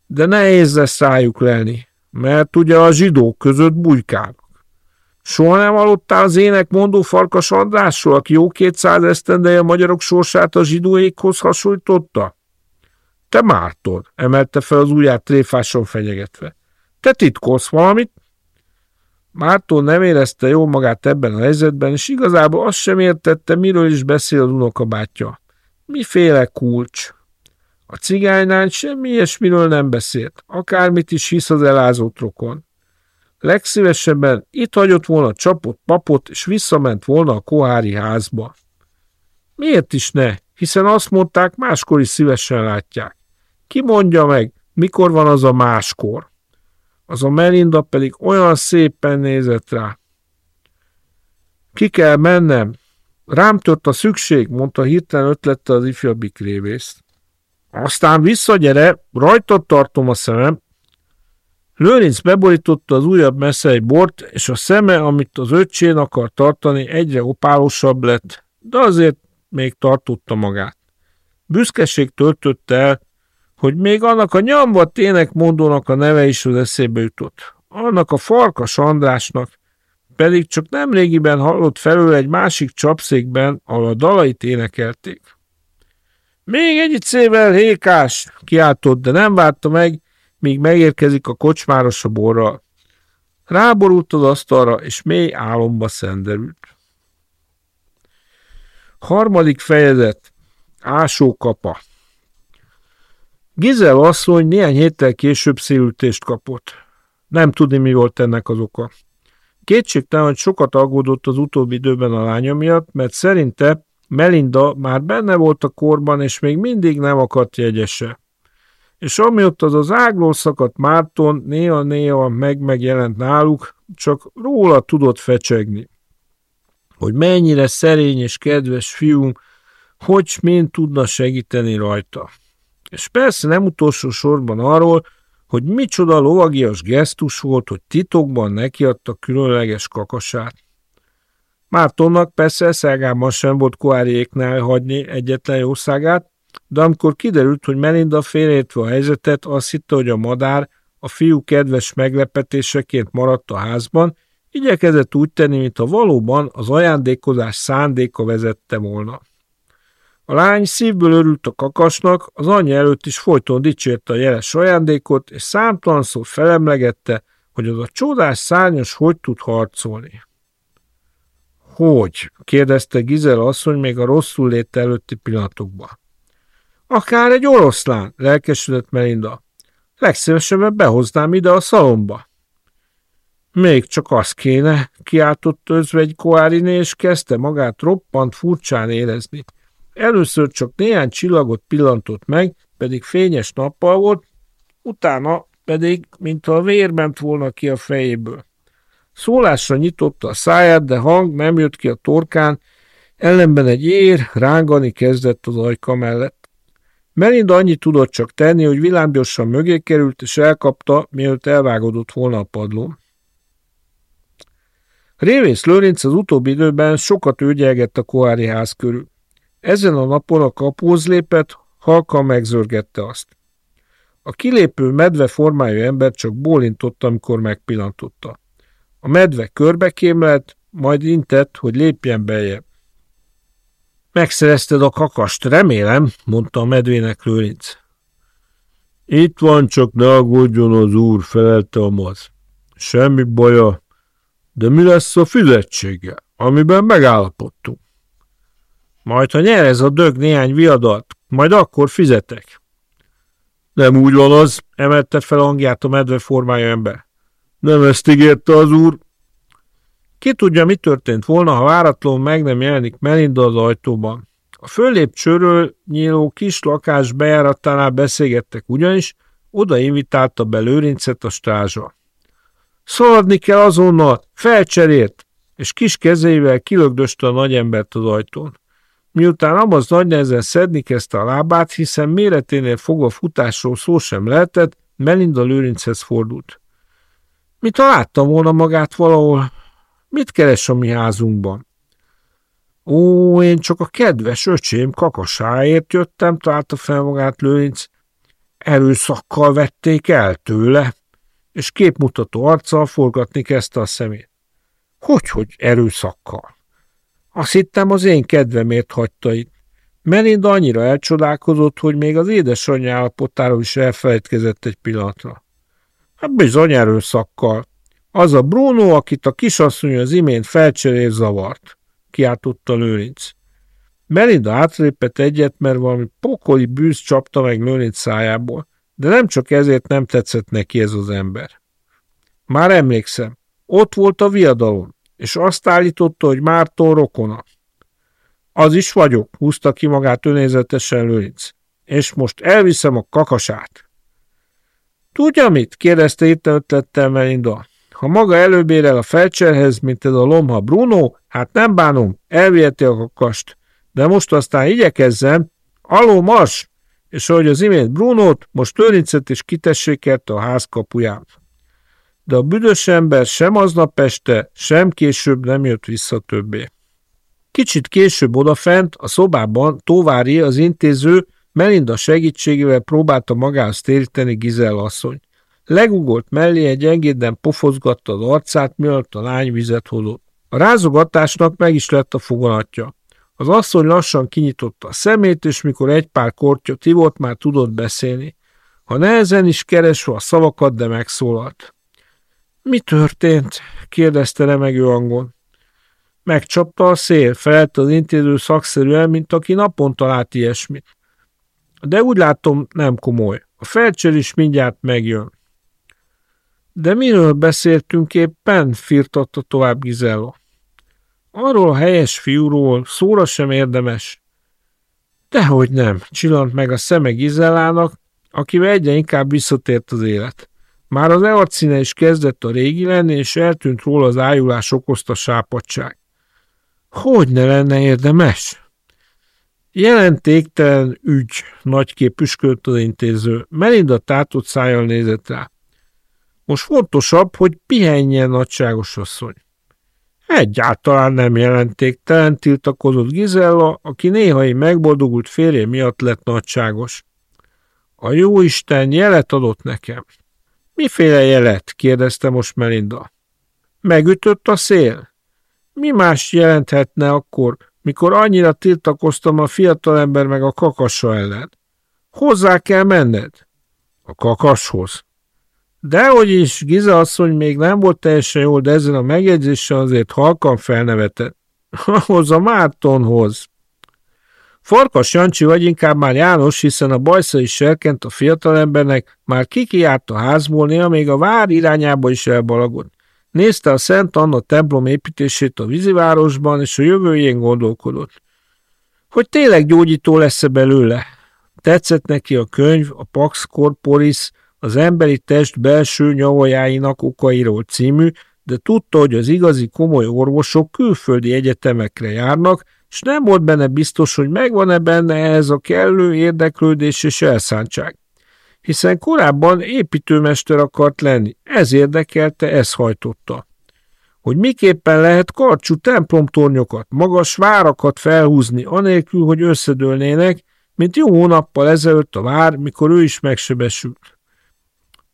A: De nehéz lesz rájuk lelni, mert ugye a zsidók között bujkálnak. Soha nem hallottál az énekmondó Farkas Andrásról, aki jó kétszáz esztendeje a magyarok sorsát a zsidóékhoz hasonlította? Te Márton, emelte fel az ujját tréfáson fenyegetve. Te titkolsz valamit? Márton nem érezte jól magát ebben a helyzetben, és igazából azt sem értette, miről is beszél az unokabátyja. Miféle kulcs? A cigánynál semmi ilyesmiről nem beszélt, akármit is hisz az elázott rokon. Legszívesebben itt hagyott volna csapott papot, és visszament volna a kohári házba. Miért is ne? Hiszen azt mondták, máskor is szívesen látják. Ki mondja meg, mikor van az a máskor? Az a Melinda pedig olyan szépen nézett rá. Ki kell mennem? Rám tört a szükség, mondta hirtelen ötlette az ifjabbik révészt. Aztán visszagyere, rajtad tartom a szemem. Lőrinc beborította az újabb messze egy bort, és a szeme, amit az öccsén akar tartani, egyre opálosabb lett, de azért még tartotta magát. Büszkeség töltötte el, hogy még annak a nyamba tének mondónak a neve is az eszébe jutott. Annak a Farkas Andrásnak, pedig csak nemrégiben hallott felől egy másik csapszékben, ahol a dalait énekelték. Még egy szével hékás, kiáltott, de nem várta meg, míg megérkezik a kocsmáros a borral. Ráborult az asztalra, és mély álomba szenderült. Harmadik fejezet. Ásókapa. Gizel asszony néhány héttel később szélültést kapott. Nem tudni, mi volt ennek az oka. Kétségtelen, hogy sokat aggódott az utóbbi időben a lánya miatt, mert szerinte Melinda már benne volt a korban, és még mindig nem akadt jegyese. És amióta az az ágló szakadt Márton néha-néha meg-megjelent náluk, csak róla tudott fecsegni. Hogy mennyire szerény és kedves fiú, hogy mind tudna segíteni rajta. És persze nem utolsó sorban arról, hogy micsoda lovagias gesztus volt, hogy titokban nekiadta különleges kakasát. Mártonnak persze szelgában sem volt koáriéknál hagyni egyetlen jószágát, de amikor kiderült, hogy Melinda félértve a helyzetet, azt hitte, hogy a madár a fiú kedves meglepetéseként maradt a házban, igyekezett úgy tenni, mintha valóban az ajándékozás szándéka vezette volna. A lány szívből örült a kakasnak, az anyja előtt is folyton dicsérte a jeles ajándékot, és számtalanszor felemlegette, hogy az a csodás szárnyas hogy tud harcolni. Hogy? kérdezte Gizel asszony még a rosszul lét előtti pillanatokban. Akár egy oroszlán, lelkesülött Melinda. Legszívesebben behoznám ide a szalomba. Még csak az kéne, kiáltott özvegy Koáriné, és kezdte magát roppant furcsán érezni. Először csak néhány csillagot pillantott meg, pedig fényes nappal volt, utána pedig, mintha a vér ment volna ki a fejéből. Szólásra nyitotta a száját, de hang nem jött ki a torkán, ellenben egy ér rángani kezdett az ajka mellett. Melinda annyit tudott csak tenni, hogy villámgyorsan mögé került, és elkapta, mielőtt elvágodott volna a padlón. Révész Lőrinc az utóbbi időben sokat őgyelgett a koári ház körül. Ezen a napon a kapóz lépett, halkan megzörgette azt. A kilépő medve formájú ember csak bólintott, amikor megpillantotta. A medve körbekémlelt, majd intett, hogy lépjen beljebb. Megszerezted a kakast, remélem, mondta a medvének Lőrinc. Itt van, csak ne aggódjon az úr, felelte a maz. Semmi baja, de mi lesz a fizetsége, amiben megállapodtunk? Majd, ha nyer ez a dög néhány viadalt, majd akkor fizetek. Nem úgy van az, emelte fel hangját a medve formája ember. Nem ezt ígérte az úr. Ki tudja, mi történt volna, ha váratlanul meg nem jelenik Melinda az ajtóban. A föllépcsőről nyíló kis lakás bejáratánál beszélgettek ugyanis, oda invitálta be Lőrincet a strázsa. Szaladni kell azonnal, felcserélt, és kis kezeivel kilögdöste a nagyembert az ajtón. Miután Amaz nagy nehezen szedni kezdte a lábát, hiszen méreténél fogva futásról szó sem lehetett, Melinda Lőrinchez fordult. Mit láttam volna magát valahol? Mit keres a mi házunkban? Ó, én csak a kedves öcsém kakasáért jöttem, találta fel magát Lőrinc. Erőszakkal vették el tőle, és képmutató arccal forgatni kezdte a szemét. Hogy, hogy erőszakkal? Azt hittem az én kedvemért hagyta itt. Melinda annyira elcsodálkozott, hogy még az édesanyja állapotáról is elfelejtkezett egy pillanatra. Hát bizony erőszakkal. Az a Bruno, akit a kisasszony az imént felcserél zavart, kiáltotta Lőrinc. Melinda átlépett egyet, mert valami pokoli bűz csapta meg Lőrinc szájából, de nem csak ezért nem tetszett neki ez az ember. Már emlékszem, ott volt a viadalon, és azt állította, hogy Márton rokona. Az is vagyok, húzta ki magát önézetesen Lőrinc. És most elviszem a kakasát. Tudja mit? kérdezte itt ötlettel Melinda. Ha maga előbb ér el a felcserhez, mint ez a lomha Bruno, hát nem bánom, elviheti a kakast. De most aztán igyekezzem. Aló, mars! És ahogy az imént Brunót, most Lőrincet is kitessékelt a ház kapuján. De a büdös ember sem aznap este, sem később nem jött vissza többé. Kicsit később odafent, a szobában Tóvári, az intéző, Melinda segítségével próbálta magához téríteni Gizel asszony. Legugolt mellé egy gyengéden pofozgatta az arcát, mielőtt a lány vizet hozott. A rázogatásnak meg is lett a foganatja. Az asszony lassan kinyitotta a szemét, és mikor egy pár kortyot ivott, már tudott beszélni. Ha nehezen is keresve a szavakat, de megszólalt. Mi történt? kérdezte remegő hangon. Megcsapta a szél, felelt az intéző szakszerűen, mint aki naponta lát ilyesmit. De úgy látom, nem komoly. A felcser is mindjárt megjön. De miről beszéltünk éppen? firtatta tovább Gizella. Arról a helyes fiúról szóra sem érdemes. Dehogy nem, csillant meg a szeme Gizellának, akivel egyre inkább visszatért az élet. Már az earcszíne is kezdett a régi lenni, és eltűnt róla az ájulás okozta sápadság. Hogy ne lenne érdemes? Jelentéktelen ügy, nagykép püskölt az intéző. Melinda tátott szájjal nézett rá. Most fontosabb, hogy pihenjen nagyságos asszony. Egyáltalán nem jelentéktelen, tiltakozott Gizella, aki néhai megboldogult férje miatt lett nagyságos. A jóisten jelet adott nekem. Miféle jelet? kérdezte most Melinda. Megütött a szél? Mi más jelenthetne akkor, mikor annyira tiltakoztam a fiatalember meg a kakassa ellen? Hozzá kell menned? A kakashoz. Dehogy is, Giza asszony még nem volt teljesen jól, de ezen a megjegyzéssel azért halkan felnevetett. Ahhoz a Mártonhoz. Farkas Jancsi vagy inkább már János, hiszen a bajsza is serkent a fiatalembernek, már kikiárt a házból, néha még a vár irányába is elbalagott. Nézte a Szent Anna templom építését a vízivárosban, és a jövőjén gondolkodott. Hogy tényleg gyógyító lesz-e belőle? Tetszett neki a könyv, a Pax Corporis, az emberi test belső nyavajáinak okairól című, de tudta, hogy az igazi komoly orvosok külföldi egyetemekre járnak, és nem volt benne biztos, hogy megvan-e benne ez a kellő érdeklődés és elszántság. Hiszen korábban építőmester akart lenni, ez érdekelte, ez hajtotta. Hogy miképpen lehet karcsú templomtornyokat, magas várakat felhúzni, anélkül, hogy összedőlnének, mint jó hónappal ezelőtt a vár, mikor ő is megsebesült.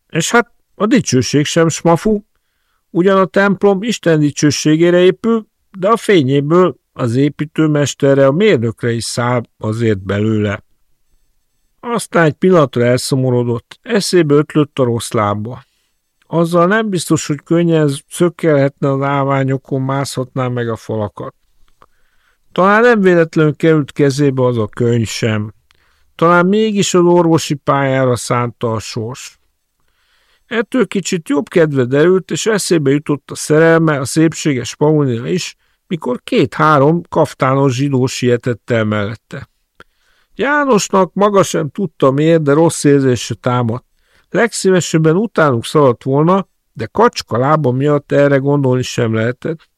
A: És hát a dicsőség sem smafu, ugyan a templom Isten dicsőségére épül, de a fényéből az építőmesterre, a mérnökre is száll azért belőle. Aztán egy pillanatra elszomorodott, eszébe ötlött a rossz lába. Azzal nem biztos, hogy könnyen szökkelhetne a állványokon, mászhatná meg a falakat. Talán nem véletlenül került kezébe az a könyv sem. Talán mégis az orvosi pályára szánta a sors. Ettől kicsit jobb kedve derült, és eszébe jutott a szerelme, a szépséges Paulina is, mikor két-három kaftános zsidó sietett el mellette. Jánosnak maga sem tudta miért, de rossz érzése támadt. Legszívesebben utánuk szaladt volna, de kacska lába miatt erre gondolni sem lehetett.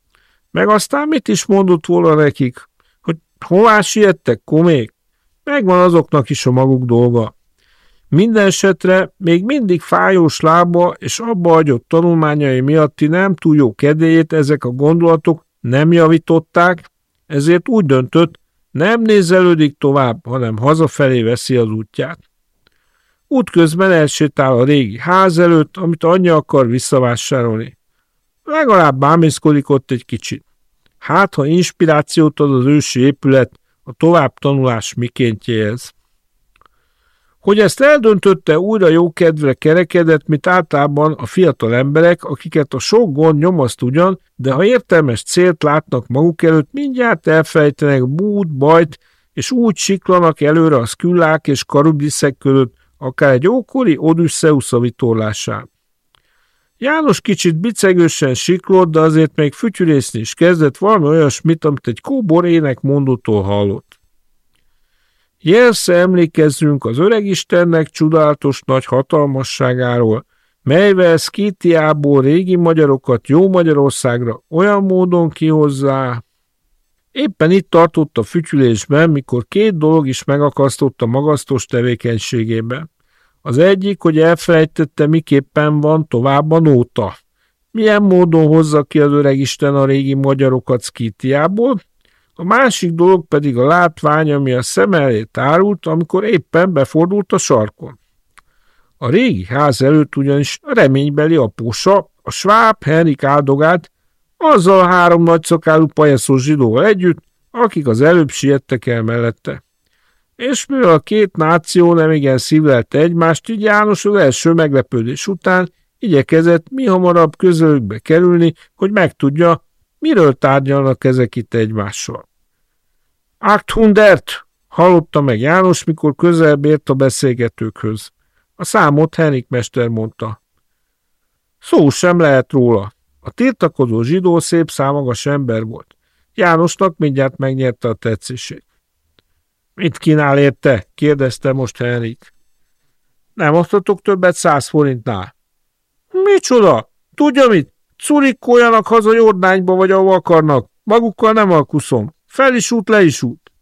A: Meg aztán mit is mondott volna nekik, hogy Hová siettek, komék? Megvan azoknak is a maguk dolga. Minden esetre még mindig fájós lába és abba hagyott tanulmányai miatti nem túl jó kedélyét ezek a gondolatok nem javították, ezért úgy döntött, nem nézelődik tovább, hanem hazafelé veszi az útját. Útközben elsétál a régi ház előtt, amit anyja akar visszavásárolni. Legalább bámészkodik ott egy kicsit. Hát, ha inspirációt ad az ősi épület a tovább tanulás mikéntjéhez. Hogy ezt eldöntötte, újra jó kedvre kerekedett, mint általában a fiatal emberek, akiket a sok gond nyomaszt ugyan, de ha értelmes célt látnak maguk előtt, mindjárt elfejtenek bút, bajt, és úgy siklanak előre a szküllák és karubiszek között, akár egy ókori Odysseus a vitorlásán. János kicsit bicegősen siklott, de azért még fütyülészni is kezdett valami olyasmit, amit egy kóbor ének mondótól hallott. Jelsze emlékezzünk az öreg Istennek csodálatos nagy hatalmasságáról, melyvel Szkítiából régi magyarokat jó Magyarországra olyan módon kihozzá. Éppen itt tartott a fütyülésben, mikor két dolog is megakasztott a magasztos tevékenységében. Az egyik, hogy elfelejtette, miképpen van tovább a nóta. Milyen módon hozza ki az öreg Isten a régi magyarokat Szkítiából, a másik dolog pedig a látvány, ami a szem elé tárult, amikor éppen befordult a sarkon. A régi ház előtt ugyanis a reménybeli apósa, a sváb Henrik áldogált, azzal a három nagyszakálú pajaszos zsidóval együtt, akik az előbb siettek el mellette. És mivel a két náció nem igen szívlelte egymást, így János az első meglepődés után igyekezett mi hamarabb közelükbe kerülni, hogy megtudja, miről tárgyalnak ezek itt egymással. Achthundert! hallotta meg János, mikor közelebb ért a beszélgetőkhöz. A számot Henrik mester mondta. Szó sem lehet róla. A tiltakozó zsidó szép számagas ember volt. Jánosnak mindjárt megnyerte a tetszését. Mit kínál érte? kérdezte most Henrik. Nem osztatok többet száz forintnál. Micsoda? Tudja mit? Curikkoljanak haza Jordányba, vagy ahol akarnak. Magukkal nem alkuszom. Fel is út, le is út.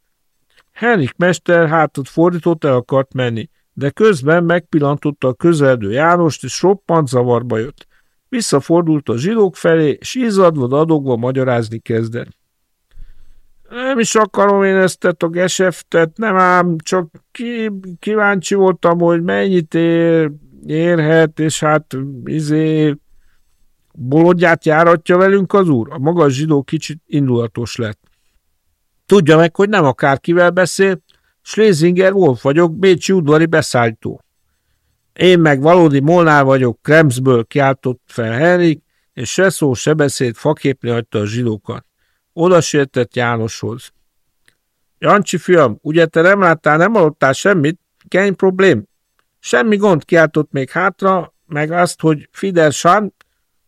A: Henrik mester hátat fordított, el akart menni, de közben megpillantotta a közeledő Jánost, és roppant zavarba jött. Visszafordult a zsidók felé, és izzadva adogva magyarázni kezdett. Nem is akarom én ezt a geseftet, nem ám, csak ki, kíváncsi voltam, hogy mennyit ér, érhet, és hát izé, bolodját járatja velünk az úr? A magas zsidó kicsit indulatos lett. Tudja meg, hogy nem akárkivel beszél, Schlesinger Wolf vagyok, Bécsi udvari beszállító. Én meg valódi Molnár vagyok, Kremsből kiáltott fel Henrik, és se szó, se beszéd faképni hagyta a zsidókat. Oda sértett Jánoshoz. Jancsi fiam, ugye te nem láttál, nem hallottál semmit? Kein problém. Semmi gond kiáltott még hátra, meg azt, hogy Fidel San,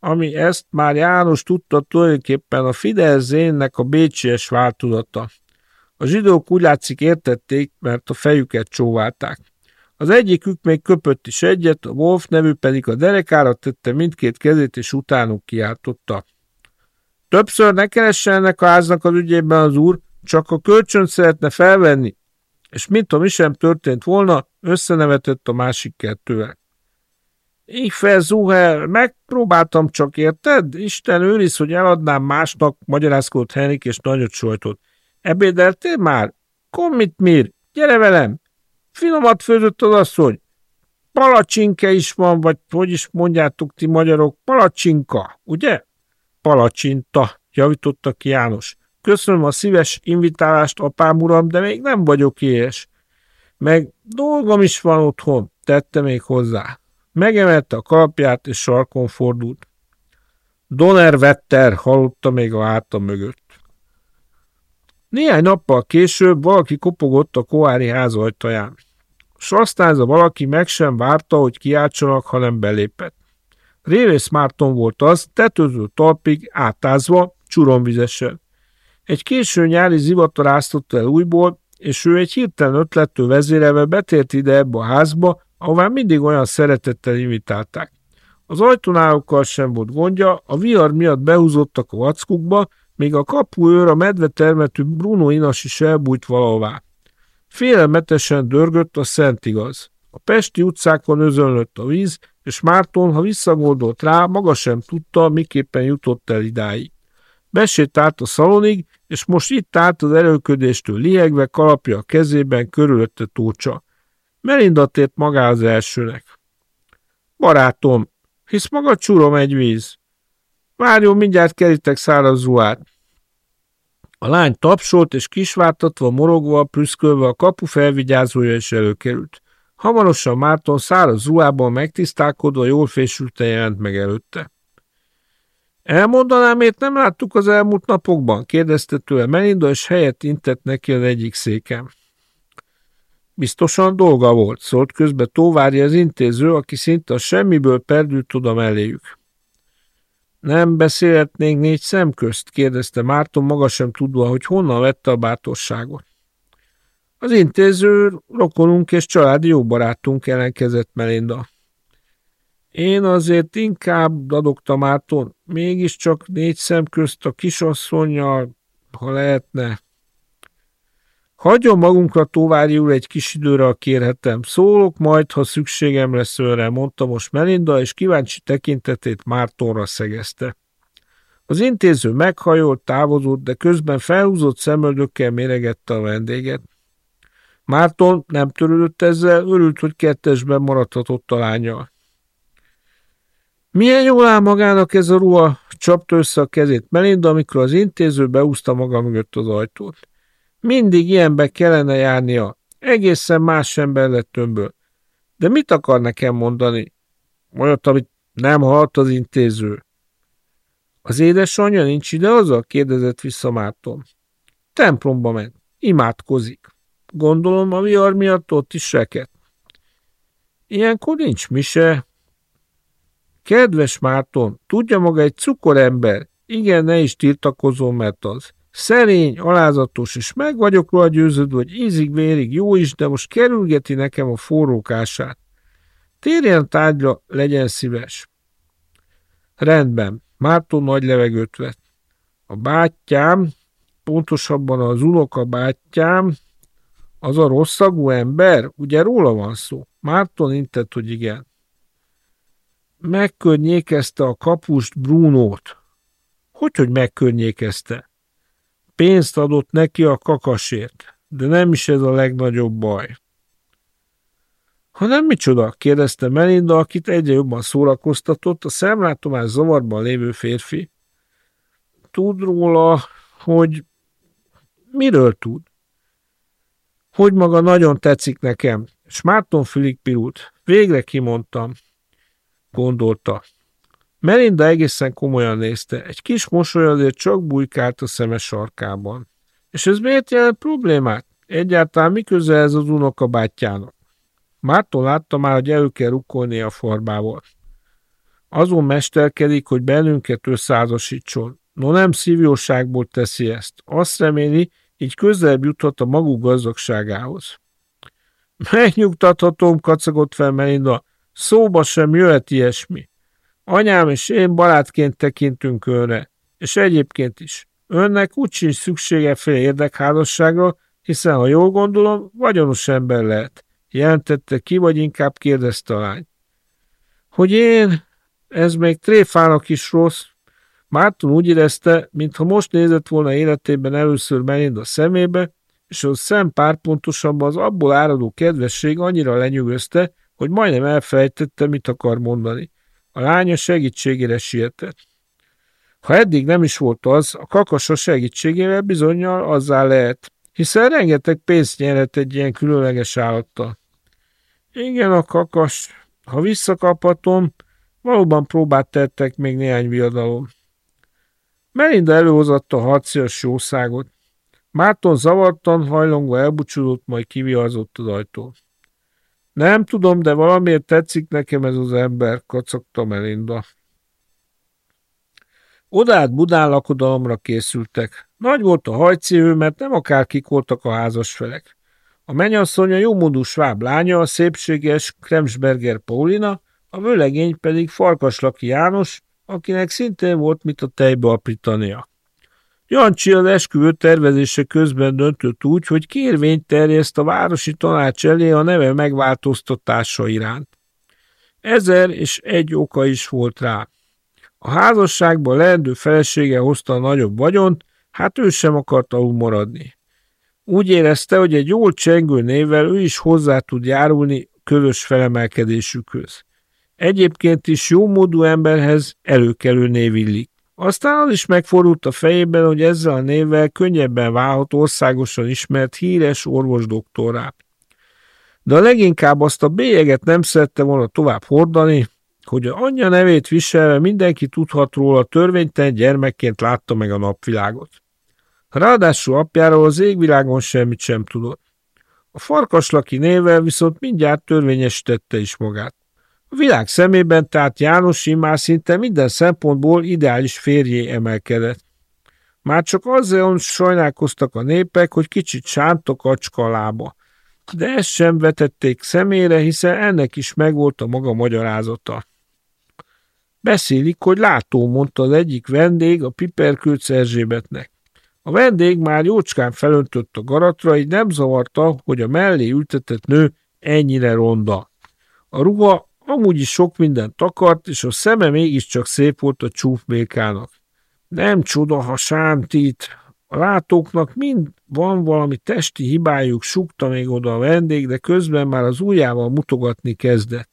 A: ami ezt már János tudta tulajdonképpen a Fidel Zénnek a bécsies változata. A zsidók úgy látszik értették, mert a fejüket csóválták. Az egyikük még köpött is egyet, a Wolf nevű pedig a derekára tette mindkét kezét, és utánuk kiáltotta. Többször ne keressen ennek a háznak az ügyében az úr, csak a kölcsön szeretne felvenni, és mint mi sem történt volna, összenevetett a másik kettővel. Ich versuche, megpróbáltam csak, érted? Isten őriz, hogy eladnám másnak, magyarázkodott Henrik, és nagyot sojtott. Ebédeltél már? Kom mit mir? Gyere velem! Finomat főzött az asszony. Palacsinke is van, vagy hogy is mondjátok ti magyarok, palacsinka, ugye? Palacsinta, javította ki János. Köszönöm a szíves invitálást, apám uram, de még nem vagyok éhes. Meg dolgom is van otthon, tette még hozzá. Megemelte a kalapját, és sarkon fordult. Donnerwetter hallotta még a háta mögött. Néhány nappal később valaki kopogott a koári ház ajtaján. S aztán ez a valaki meg sem várta, hogy kiáltsanak, hanem belépett. Révész Márton volt az, tetőző talpig átázva, csuromvizesen. Egy késő nyári zivatar áztott el újból, és ő egy hirtelen ötlettől vezérelve betért ide ebbe a házba, ahová mindig olyan szeretettel invitálták. Az ajtónálokkal sem volt gondja, a vihar miatt behúzottak a vackukba, míg a kapuőr a medvetermetű Bruno Inas is elbújt valahová. Félelmetesen dörgött a szent igaz. A pesti utcákon özönlött a víz, és Márton, ha visszagoldolt rá, maga sem tudta, miképpen jutott el idáig. Besétált a szalonig, és most itt állt az erőködéstől liegve, kalapja a kezében, körülötte tócsa. Melinda tért magához elsőnek. Barátom, hisz maga csúrom egy víz. Várjon, mindjárt kerítek száraz ruhát. A lány tapsolt, és kisvártatva, morogva, prüszkölve a kapu felvigyázója is előkerült. Hamarosan Márton száraz ruhában megtisztálkodva jól fésülten jelent meg előtte. Elmondanám, miért nem láttuk az elmúlt napokban? kérdezte tőle Melinda, és helyet intett neki az egyik székem. Biztosan dolga volt, szólt közbe Tóvári az intéző, aki szinte a semmiből perdült oda melléjük. Nem beszélhetnénk négy szem közt? kérdezte Márton, maga sem tudva, hogy honnan vette a bátorságot. Az intéző rokonunk és családi jó barátunk ellenkezett Melinda. Én azért inkább dadogta Márton, mégiscsak négy szem közt a kisasszonyjal, ha lehetne. Hagyjon magunkra, Tóvári úr, egy kis időre, a kérhetem. Szólok majd, ha szükségem lesz őre, mondta most Melinda, és kíváncsi tekintetét Mártonra szegezte. Az intéző meghajolt, távozott, de közben felhúzott szemöldökkel méregette a vendéget. Márton nem törődött ezzel, örült, hogy kettesben maradhatott a lányjal. Milyen jól áll magának ez a ruha, csapta össze a kezét Melinda, amikor az intéző beúzta maga mögött az ajtót. Mindig ilyenbe kellene járnia. Egészen más ember lett tömből. De mit akar nekem mondani? Olyat, amit nem halt az intéző. Az édesanyja nincs ide azzal? kérdezett vissza Márton. Templomba ment. Imádkozik. Gondolom a vihar miatt ott is reket. Ilyenkor nincs mise. Kedves Márton, tudja maga egy cukorember. Igen, ne is tiltakozom, mert az. Szerény, alázatos, és meg vagyok róla győződve, hogy ízig-vérig jó is, de most kerülgeti nekem a forrókását. Térjen tárgyra, legyen szíves. Rendben, Márton nagy levegőt vett. A bátyám, pontosabban az unoka bátyám, az a rosszagú ember, ugye róla van szó? Márton intett, hogy igen. Megkörnyékezte a kapust Brunót. Hogy, hogy megkörnyékezte? Pénzt adott neki a kakasért, de nem is ez a legnagyobb baj. Ha nem micsoda, kérdezte Melinda, akit egyre jobban szórakoztatott a szemlátomás zavarban lévő férfi. Tud róla, hogy miről tud? Hogy maga nagyon tetszik nekem, és Márton fülig pirult. Végre kimondtam, gondolta. Melinda egészen komolyan nézte, egy kis mosoly azért csak bujkált a szeme sarkában. És ez miért jelent problémát? Egyáltalán mi köze ez az unokabátyjának? Márton látta már, hogy elő kell rukkolni a farbával. Azon mesterkedik, hogy bennünket összeházasítson. No nem szívjóságból teszi ezt. Azt reméli, így közelebb juthat a maguk gazdagságához. Megnyugtathatom, kacagott fel Melinda, szóba sem jöhet ilyesmi. Anyám és én barátként tekintünk önre, és egyébként is. Önnek úgy sincs szüksége fél érdekházasságra, hiszen, ha jól gondolom, vagyonos ember lehet. Jelentette ki, vagy inkább kérdezte a lány. Hogy én? Ez még tréfának is rossz. Márton úgy érezte, mintha most nézett volna életében először Melinda szemébe, és a szem párpontosabban az abból áradó kedvesség annyira lenyűgözte, hogy majdnem elfelejtette, mit akar mondani. A lánya segítségére sietett. Ha eddig nem is volt az, a kakasa segítségével bizonyal azzá lehet, hiszen rengeteg pénzt nyerhet egy ilyen különleges állattal. Igen, a kakas. Ha visszakaphatom, valóban próbát tettek még néhány viadalom. Melinda előhozatta a harcias jószágot. Márton zavartan, hajlongva elbucsúdott, majd kivihazott az ajtó. Nem tudom, de valamiért tetszik nekem ez az ember, kacagta Melinda. Odát Budán lakodalomra készültek. Nagy volt a hajcívő, mert nem akárkik voltak a házasfelek. A menyasszony a jómódú sváb lánya, a szépséges Kremsberger Paulina, a vőlegény pedig Farkaslaki János, akinek szintén volt, mit a tejbe aprítania. Jancsi az esküvő tervezése közben döntött úgy, hogy kérvényt terjeszt a városi tanács elé a neve megváltoztatása iránt. Ezer és egy oka is volt rá. A házasságban leendő felesége hozta a nagyobb vagyont, hát ő sem akart alul maradni. Úgy érezte, hogy egy jól csengő névvel ő is hozzá tud járulni közös felemelkedésükhöz. Egyébként is jó módú emberhez előkelő név illik. Aztán az is megfordult a fejében, hogy ezzel a névvel könnyebben válhat országosan ismert híres orvosdoktorrá. De a leginkább azt a bélyeget nem szerette volna tovább hordani, hogy a anyja nevét viselve mindenki tudhat róla törvénytelen gyermekként látta meg a napvilágot. Ráadásul apjáról az égvilágon semmit sem tudott. A farkaslaki nével viszont mindjárt törvényesítette is magát. Világ szemében tehát János már szinte minden szempontból ideális férjé emelkedett. Már csak azért sajnálkoztak a népek, hogy kicsit sánt a kacska lába. De ezt sem vetették szemére, hiszen ennek is megvolt a maga magyarázata. Beszélik, hogy látó, mondta az egyik vendég a piperkőc Erzsébetnek. A vendég már jócskán felöntött a garatra, így nem zavarta, hogy a mellé ültetett nő ennyire ronda. A ruha amúgy is sok mindent takart, és a szeme mégiscsak szép volt a csúfmékának. Nem csoda, ha sántít. A látóknak mind van valami testi hibájuk, sukta még oda a vendég, de közben már az ujjával mutogatni kezdett.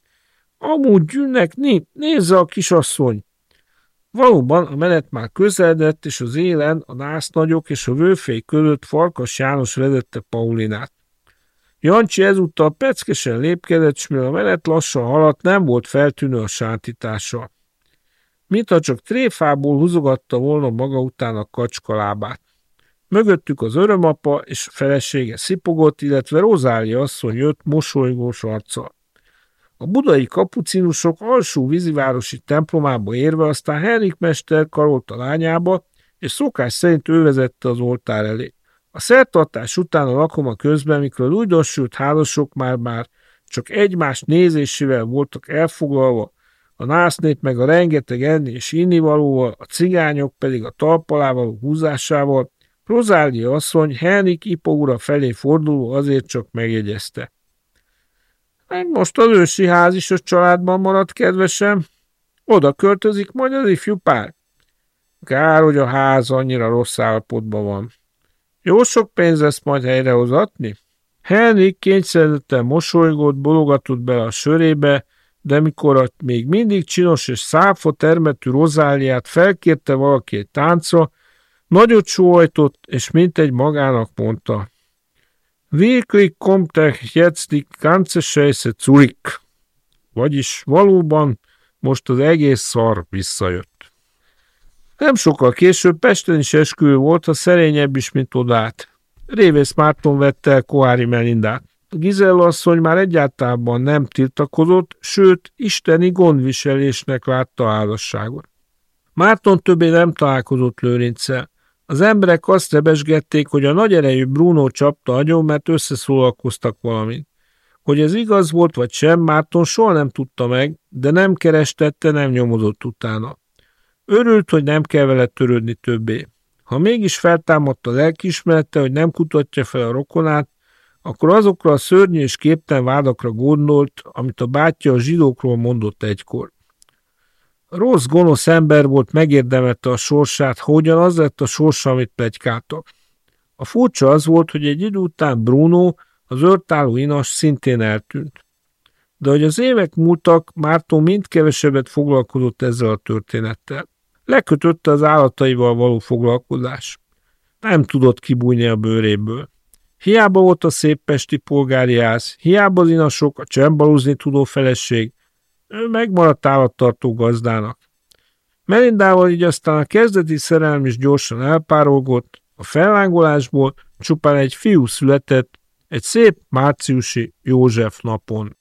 A: Amúgy gyűnnek, nézze a kisasszony! Valóban a menet már közeledett, és az élen a násznagyok és a vőfély között Farkas János vezette Paulinát. Jancsi ezúttal peckesen lépkedett, s a menet lassan haladt, nem volt feltűnő a sántítása. Mintha csak tréfából húzogatta volna maga után a kacska lábát. Mögöttük az örömapa és a felesége szipogott, illetve Rozália asszony jött mosolygós arccal. A budai kapucinusok alsó vízivárosi templomába érve aztán Henrik mester karolt a lányába, és szokás szerint ő vezette az oltár elé. A szertartás után a lakoma közben, mikor újdonsült házasok már-már csak egymás nézésével voltak elfoglalva, a násznép meg a rengeteg enni és innivalóval, a cigányok pedig a talpalával húzásával, Rozália asszony Henrik Ipaura felé forduló azért csak megjegyezte. Meg most az ősi ház is a családban maradt, kedvesem. Oda költözik majd az ifjú pár. Kár, hogy a ház annyira rossz állapotban van. Jó sok pénz lesz majd helyrehozatni? Henrik kényszeredetten mosolygott, bologatott bele a sörébe, de mikor a még mindig csinos és száfa termetű rozáliát felkérte valaki egy táncra, nagyot sóhajtott, és mintegy magának mondta. Wirklich kommt er jetzt ganze Scheiße zurück. Vagyis valóban most az egész szar visszajött. Nem sokkal később Pesten is esküvő volt, ha szerényebb is, mint odát. Révész Márton vette el Koári Melindát. Gizella asszony már egyáltalán nem tiltakozott, sőt, isteni gondviselésnek látta házasságot. Márton többé nem találkozott Lőrinccel. Az emberek azt rebesgették, hogy a nagy erejű Bruno csapta agyon, mert összeszólalkoztak valamit. Hogy ez igaz volt vagy sem, Márton soha nem tudta meg, de nem kerestette, nem nyomozott utána. Örült, hogy nem kell vele törődni többé. Ha mégis feltámadta a lelkiismerete, hogy nem kutatja fel a rokonát, akkor azokra a szörnyű és képten vádakra gondolt, amit a bátyja a zsidókról mondott egykor. Rossz, gonosz ember volt, megérdemelte a sorsát, hogyan az lett a sorsa, amit plegykáltak. A furcsa az volt, hogy egy idő után Bruno, az őrtáló inas szintén eltűnt. De hogy az évek múltak, Márton mind kevesebbet foglalkozott ezzel a történettel. Lekötötte az állataival való foglalkozás. Nem tudott kibújni a bőréből. Hiába volt a szép pesti polgári ház, hiába az inasok, a csembalúzni tudó feleség, ő megmaradt állattartó gazdának. Melindával így aztán a kezdeti szerelm is gyorsan elpárolgott, a fellángolásból csupán egy fiú született egy szép márciusi József napon.